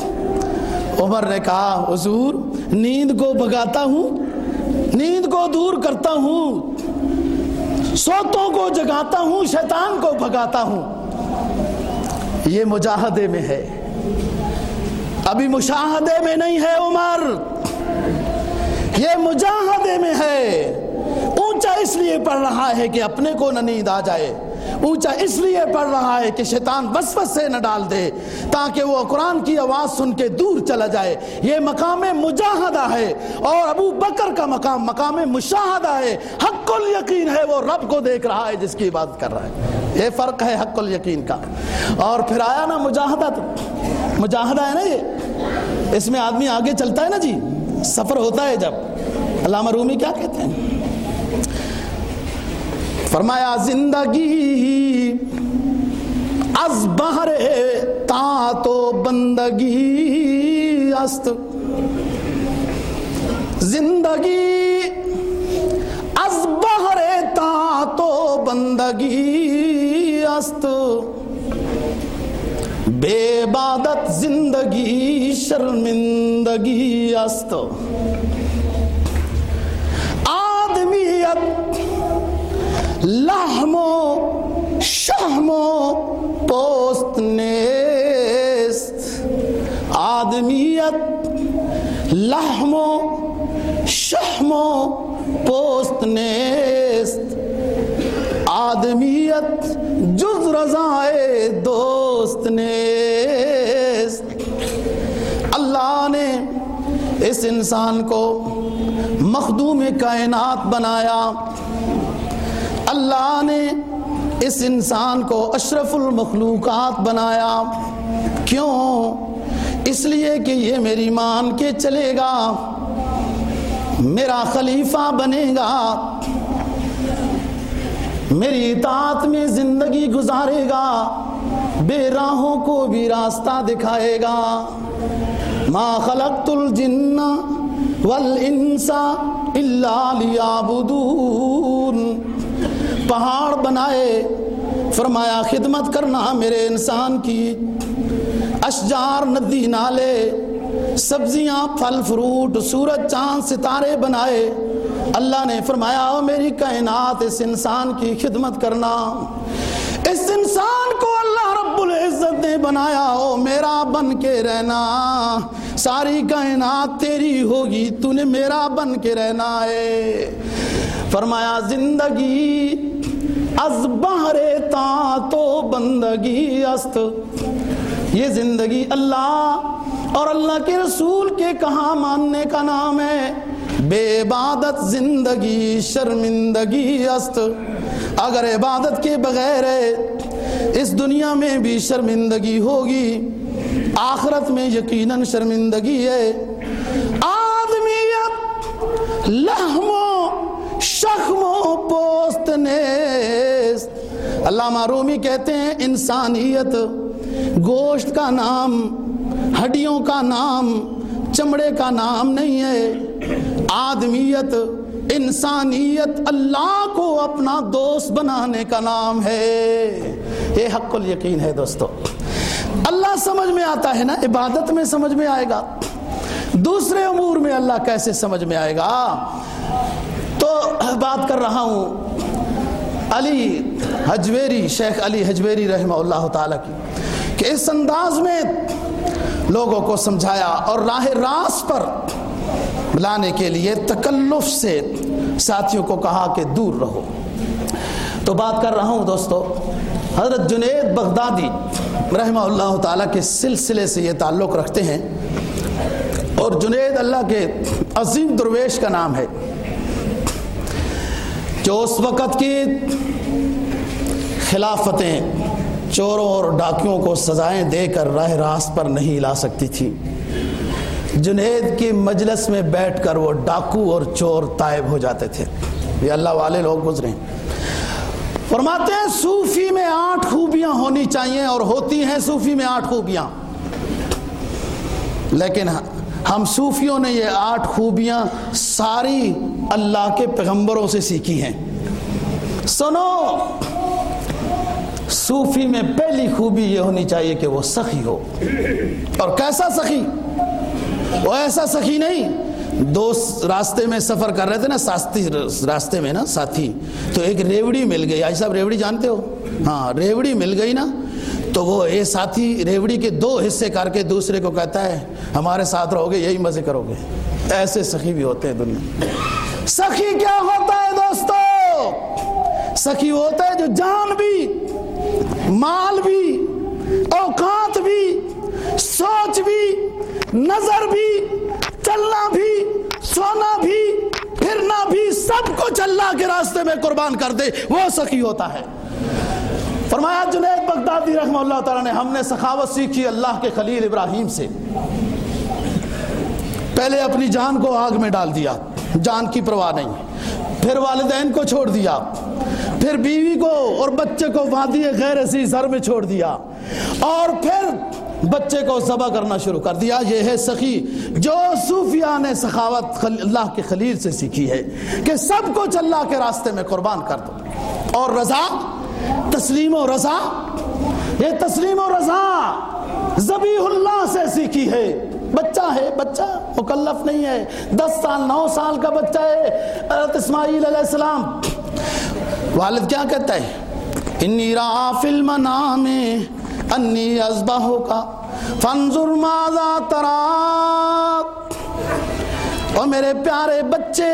عمر نے کہا، حضور، نیند کو بگاتا ہوں، نیند کو دور کرتا ہوں، سوتوں کو جگاتا ہوں، شیطان کو بھگاتا ہوں۔ یہ مجاہدے میں ہے۔ ابھی مشاہدے میں نہیں ہے عمر۔ یہ مجاہدے میں ہے۔ اونچا اس لیے پڑھ رہا ہے کہ اپنے کو نہ نیند آ جائے۔ اونچا اس لیے پڑھ رہا ہے کہ شیطان وسوس سے نہ ڈال دے تاکہ وہ قرآن کی آواز سن کے دور چلا جائے۔ یہ مقام مجاہدہ ہے اور ابو بکر کا مقام مقام مشاہدہ ہے۔ حق الیقین ہے، وہ رب کو دیکھ رہا ہے جس کی عبادت کر رہا ہے۔ یہ فرق ہے حق الیقین کا۔ اور پھر آیا نا مجاہدہ تو مجاہدہ ہے نا یہ؟ اس میں آدمی آگے چلتا ہے نا جی سفر ہوتا ہے جب۔ علامہ رومی کیا کہتے ہیں؟ فرمایا، زندگی از بہر تا تو بندگی است۔ زندگی از بہر تا تو بندگی است بے بادت زندگی شرمندگی است آدمیت لحمو شہمو پوست نیست۔ آدمیت لحمو شہمو پوست نیست۔ آدمیت رضائے دوست نیست۔ اللہ نے اس انسان کو مخدوم کائنات بنایا۔ اللہ نے اس انسان کو اشرف المخلوقات بنایا۔ کیوں؟ اس لیے کہ یہ میری مان کے چلے گا۔ میرا خلیفہ بنے گا۔ میری اطاعت میں زندگی گزارے گا، بے راہوں کو بھی راستہ دکھائے گا۔ ما خلقت الجن والانس الا لیعبدون پہاڑ بنائے، فرمایا، خدمت کرنا میرے انسان کی۔ اشجار ندی نالے، سبزیاں، پھل، فروٹ، سورج، چاند، ستارے بنائے۔ اللہ نے فرمایا او میری کائنات اس انسان کی خدمت کرنا۔ اس انسان کو اللہ رب العزت نے بنایا ہو میرا بن کے رہنا۔ ساری کائنات تیری ہوگی، تو نے میرا بن کے رہنا ہے۔ فرمایا، زندگی از بہر تا تو بندگی است۔ یہ زندگی اللہ اور اللہ کے رسول کے کہاں ماننے کا نام ہے؟ بے عبادت زندگی شرمندگی است۔ اگر عبادت کے بغیر ہے اس دنیا میں بھی شرمندگی ہوگی، آخرت میں یقیناً شرمندگی ہے۔ آدمیت لحموں، شخموں، پوست نیست۔ اللہ معرومی کہتے ہیں انسانیت، گوشت کا نام، ہڈیوں کا نام چمڑے کا نام نہیں ہے۔ آدمیت، انسانیت اللہ کو اپنا دوست بنانے کا نام ہے۔ یہ حق الیقین ہے دوستو۔ اللہ سمجھ میں آتا ہے نا، عبادت میں سمجھ میں آئے گا۔ دوسرے امور میں اللہ کیسے سمجھ میں آئے گا؟ تو بات کر رہا ہوں علی حجویری، شیخ علی حجویری رحمہ اللہ تعالیٰ کی، کہ اس انداز میں لوگوں کو سمجھایا اور راہ راس پر لانے کے لیے تکلف سے ساتھیوں کو کہا کہ دور رہو۔ تو بات کر رہا ہوں دوستو، حضرت جنید بغدادی رحمہ اللہ تعالیٰ کے سلسلے سے یہ تعلق رکھتے ہیں۔ اور جنید اللہ کے عظیم درویش کا نام ہے۔ جو اس وقت کی خلافتیں چوروں اور ڈاکیوں کو سزائیں دے کر راہ راست پر نہیں لا سکتی تھی۔ جنید کی مجلس میں بیٹھ کر وہ ڈاکو اور چور طائب ہو جاتے تھے۔ یہ اللہ والے لوگ گزرے۔ فرماتے ہیں صوفی میں آٹھ خوبیاں ہونی چاہیے اور ہوتی ہیں صوفی میں آٹھ خوبیاں۔ لیکن ہم صوفیوں نے یہ آٹھ خوبیاں ساری اللہ کے پیغمبروں سے سیکھی ہیں۔ سنو صوفی میں پہلی خوبی یہ ہونی چاہیے کہ وہ سخی ہو۔ اور کیسا سخی؟ وہ ایسا سخی نہیں۔ دوست راستے میں سفر کر رہے تھے نا، ساستی راستے میں نا، ساتھی۔ تو ایک ریوڑی مل گئی۔ آج صاحب، ریوڑی جانتے ہو؟ ہاں ریوڑی مل گئی نا۔ تو وہ یہ ساتھی ریوڑی کے دو حصے کر کے دوسرے کو کہتا ہے، ہمارے ساتھ رہو گے، یہی مزے کرو گے۔ ایسے سخی بھی ہوتے ہیں دنیا سخی کیا ہوتا ہے دوستو؟ سخی ہوتا ہے جو جان بھی مال بھی، اوقات بھی، سوچ بھی، نظر بھی، چلنا بھی، سونا بھی، پھرنا بھی، سب کچھ اللہ کے راستے میں قربان کر دے، وہ سخی ہوتا ہے۔ فرمایا جنید بغدادی رحمہ اللہ تعالیٰ نے، ہم نے سخاوت سیکھی اللہ کے خلیل ابراہیم سے۔ پہلے اپنی جان کو آگ میں ڈال دیا، جان کی پرواہ نہیں۔ پھر والدین کو چھوڑ دیا۔ پھر بیوی کو اور بچے کو وادی غیر اسی سر میں چھوڑ دیا اور پھر بچے کو ذبح کرنا شروع کر دیا۔ یہ ہے سخی جو صوفیہ نے سخاوت اللہ کے خلیل سے سیکھی ہے کہ سب کچھ اللہ کے راستے میں قربان کر دو۔ اور رضا، تسلیم و رضا، یہ تسلیم و رضا زبی اللہ سے سیکھی ہے۔ بچہ ہے، بچہ مکلف نہیں ہے۔ دس سال، نو سال کا بچہ ہے۔ حضرت اسماعیل علیہ السلام والد کیا کہتا ہے؟ انی راف المنام انی ازبہ کا فنظر ماذا تراک اور میرے پیارے بچے،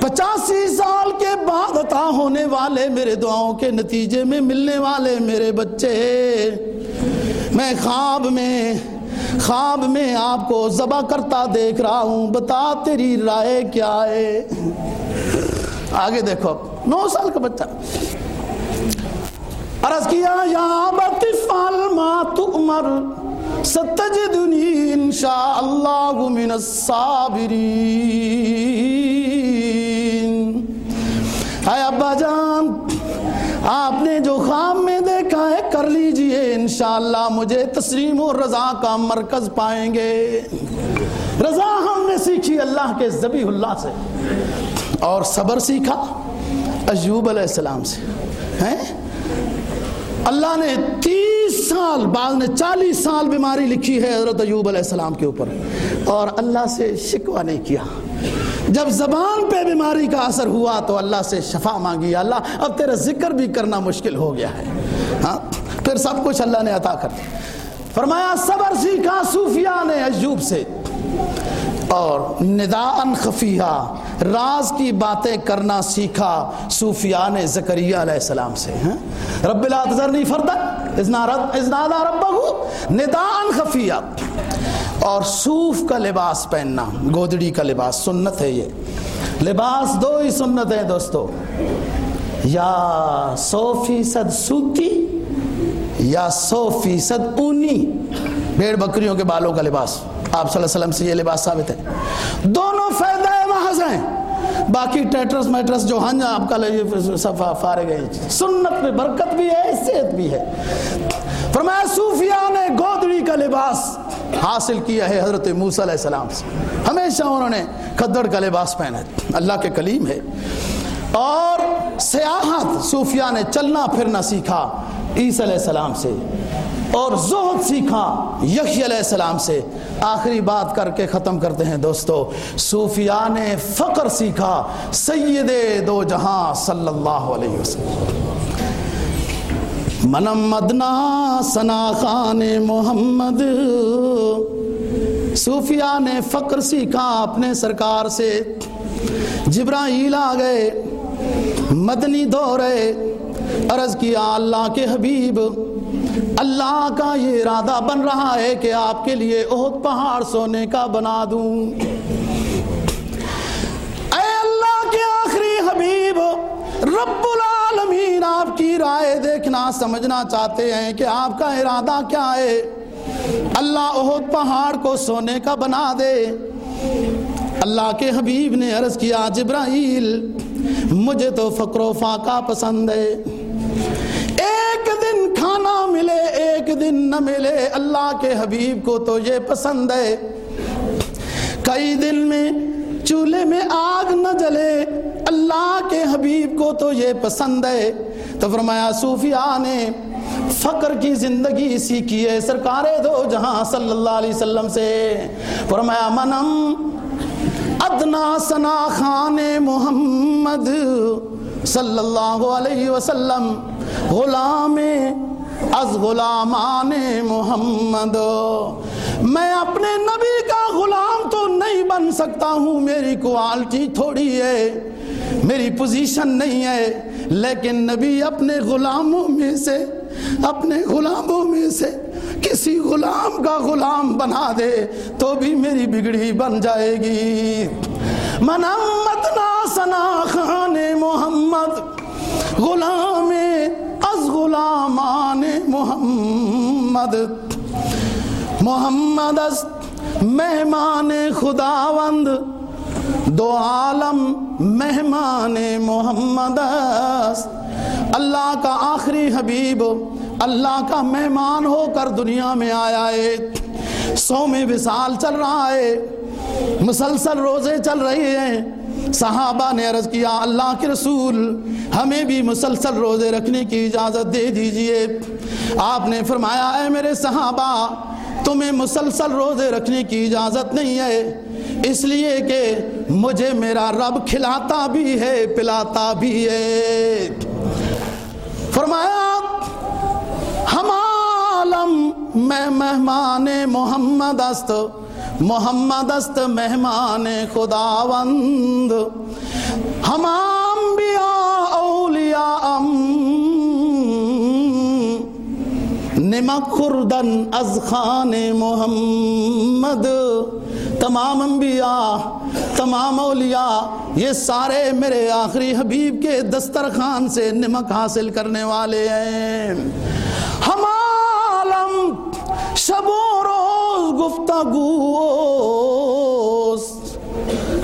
پچاسی سال کے بعد عطا ہونے والے میرے دعاؤں کے نتیجے میں ملنے والے میرے بچے، میں خواب میں خواب میں آپ کو ذبح کرتا دیکھ رہا ہوں، بتا تیری رائے کیا ہے؟ آگے دیکھو۔ نو سال کا بچہ۔ عرض کیا، یا بطفال ما تؤمر، ستجدنی انشاءاللہ من الصابرین۔ اے ابا جان، آپ نے جو خواب میں دیکھا ہے، کر لیجیے، انشاءاللہ مجھے تسلیم و رضا کا مرکز پائیں گے۔ رضا ہم نے سیکھی اللہ کے زبی اللہ سے۔ اور صبر سیکھا۔ ایوب علیہ السلام سے، ہیں؟ اللہ نے تیس سال بعض نے چالیس سال بیماری لکھی ہے حضرت ایوب علیہ السلام کے اوپر، اور اللہ سے شکوہ نہیں کیا۔ جب زبان پہ بیماری کا اثر ہوا تو اللہ سے شفا مانگی اللہ اب تیرا ذکر بھی کرنا مشکل ہو گیا ہے۔ ہاں؟ پھر سب کچھ اللہ نے عطا کر دیا۔ فرمایا، صبر سیکھا صوفیہ نے ایوب سے۔ اور نداءن خفیہ، راز کی باتیں کرنا سیکھا صوفیان زکریہ علیہ السلام سے ہاں؟ رب لا تذرنی فردا ازنادا ربہو، نداءن خفیہ۔ اور صوف کا لباس پہننا، گودڑی کا لباس، سنت ہے یہ۔ لباس دو ہی سنت ہیں دوستو۔ یا سو فیصد سوتی، یا سو فیصد اونی۔ بھیڑ بکریوں کے بالوں کا لباس۔ آپ صلی اللہ علیہ وسلم سے یہ لباس ثابت ہے۔ دونوں فائدہ محض ہیں۔ باقی ٹیٹرس، میٹرس جو ہنج آپ کا صفا فارغ ہے۔ سنت میں برکت بھی ہے، صحت بھی ہے۔ فرمایا صوفیہ نے گودڑی کا لباس حاصل کیا ہے حضرت موسیٰ علیہ السلام سے۔ ہمیشہ انہوں نے کھدڑ کا لباس پہنا ہے۔ اللہ کے کلیم ہے۔ اور سیاحت صوفیہ نے چلنا پھرنا سیکھا عیسی علیہ السلام سے۔ اور زہد سیکھا یحیی علیہ السلام سے۔ آخری بات کر کے ختم کرتے ہیں دوستو۔ صوفیہ نے فقر سیکھا سید دو جہاں صلی اللہ علیہ وسلم۔ منم مدنا سنا خان محمد۔ صوفیہ نے فقر سیکھا اپنے سرکار سے۔ جبرائیل آ گئے، مدنی دورے۔ عرض کیا اللہ کے حبیب۔ اللہ کا یہ ارادہ بن رہا ہے کہ آپ کے لیے اہد پہاڑ سونے کا بنا دوں۔ اے اللہ کے آخری حبیب، رب العالمین، آپ کی رائے دیکھنا، سمجھنا چاہتے ہیں کہ آپ کا ارادہ کیا ہے۔ اللہ اہد پہاڑ کو سونے کا بنا دے۔ اللہ کے حبیب نے عرض کیا، جبرائیل، مجھے تو فقر و فاقہ پسند ہے۔ دن کھانا ملے، ایک دن نہ ملے۔ اللہ کے حبیب کو تو یہ پسند ہے۔ کئی دن میں چولہے میں آگ نہ جلے۔ اللہ کے حبیب کو تو یہ پسند ہے۔ تو فرمایا صوفیہ نے فقر کی زندگی سیکھی ہے۔ سرکار دو جہاں صلی اللہ علیہ وسلم سے۔ فرمایا، منم ادنا سنا خان محمد صلی اللہ علیہ وسلم، غلام از غلامان محمد، میں اپنے نبی کا غلام تو نہیں بن سکتا ہوں، میری کوالٹی تھوڑی ہے، میری پوزیشن نہیں ہے، لیکن نبی اپنے غلاموں میں سے، اپنے غلاموں میں سے کسی غلام کا غلام بنا دے تو بھی میری بگڑی بن جائے گی۔ منمت سنا خان محمد، غلام غلامان محمد محمد از مہمان خداوند، دو عالم مہمان محمد اللہ کا آخری حبیب، اللہ کا مہمان ہو کر دنیا میں آیا ہے۔ سو میں وصال چل رہا ہے، مسلسل روزے چل رہے ہیں۔ صحابہ نے عرض کیا، اللہ کے رسول، ہمیں بھی مسلسل روزے رکھنے کی اجازت دے دیجیے۔ آپ نے فرمایا، اے میرے صحابہ، تمہیں مسلسل روزے رکھنے کی اجازت نہیں ہے، اس لیے کہ مجھے میرا رب کھلاتا بھی ہے، پلاتا بھی ہے۔ فرمایا، ہم عالم، میں مہمان محمد است۔ محمد است مہمان خداوند. ہم انبیاء، اولیاء ام نمک خردن از خان محمد. تمام انبیاء، تمام اولیاء، یہ سارے میرے آخری حبیب کے دسترخوان سے نمک حاصل کرنے والے ہیں۔ ہم عالم گفتگو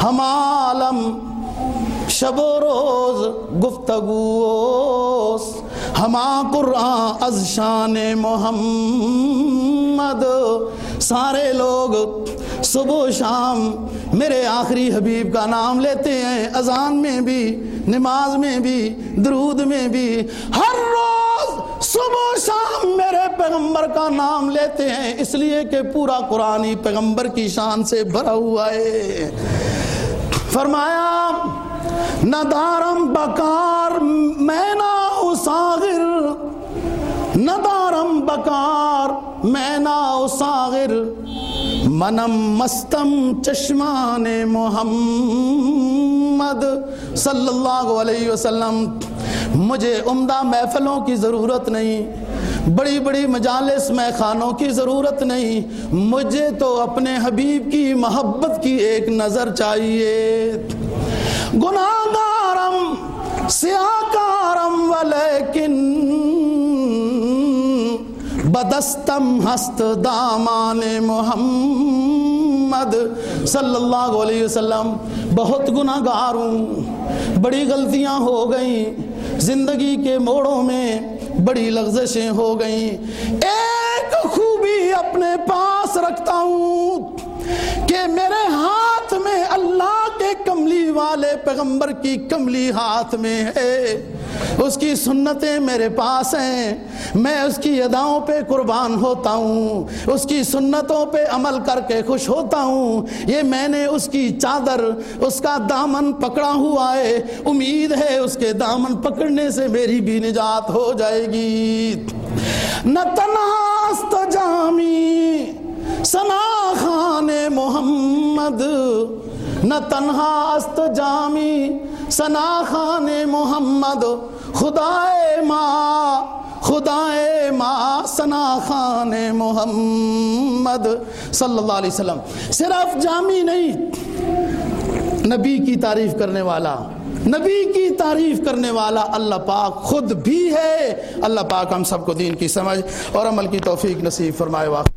ہم عالم شب و روز گفتگو ہما قرآن از شان محمد۔ سارے لوگ صبح و شام میرے آخری حبیب کا نام لیتے ہیں۔ اذان میں بھی، نماز میں بھی، درود میں بھی۔ ہر روز صبح و شام میرے پیغمبر کا نام لیتے ہیں، اس لیے کہ پورا قرآنی پیغمبر کی شان سے بھرا ہوا ہے۔ فرمایا، نہ دارم بکار، میں نہ ساغر نہ دارم بکار، میں نہ ساغر منم مستم چشمان محمد صلی اللہ علیہ وسلم۔ مجھے عمدہ محفلوں کی ضرورت نہیں، بڑی بڑی مجالس میں خانوں کی ضرورت نہیں، مجھے تو اپنے حبیب کی محبت کی ایک نظر چاہیے۔ گناہ گارم سیاکارم ولیکن بدستم ہست دامان محمد صلی اللہ علیہ وسلم، بہت گناہ گار ہوں، بڑی غلطیاں ہو گئیں۔ زندگی کے موڑوں میں بڑی لغزشیں ہو گئیں۔ ایک خوبی اپنے پاس رکھتا ہوں کہ میرے ہاتھ میں اللہ کے کملی والے پیغمبر کی کملی ہاتھ میں ہے۔ اس کی سنتیں میرے پاس ہیں۔ میں اس کی اداؤں پہ قربان ہوتا ہوں۔ اس کی سنتوں پہ عمل کر کے خوش ہوتا ہوں۔ یہ میں نے اس کی چادر، اس کا دامن پکڑا ہوا ہے۔ امید ہے اس کے دامن پکڑنے سے میری بھی نجات ہو جائے گی۔ نہ تنہا جامی سنا خان محمد۔ نہ تنہا است جامی سنا خان محمد، خدائے ماں خدائے ماں سنا خان محمد صلی اللہ علیہ وسلم۔ صرف جامی نہیں، نبی کی تعریف کرنے والا، نبی کی تعریف کرنے والا اللہ پاک خود بھی ہے۔ اللہ پاک ہم سب کو دین کی سمجھ اور عمل کی توفیق نصیب فرمائے۔ واقع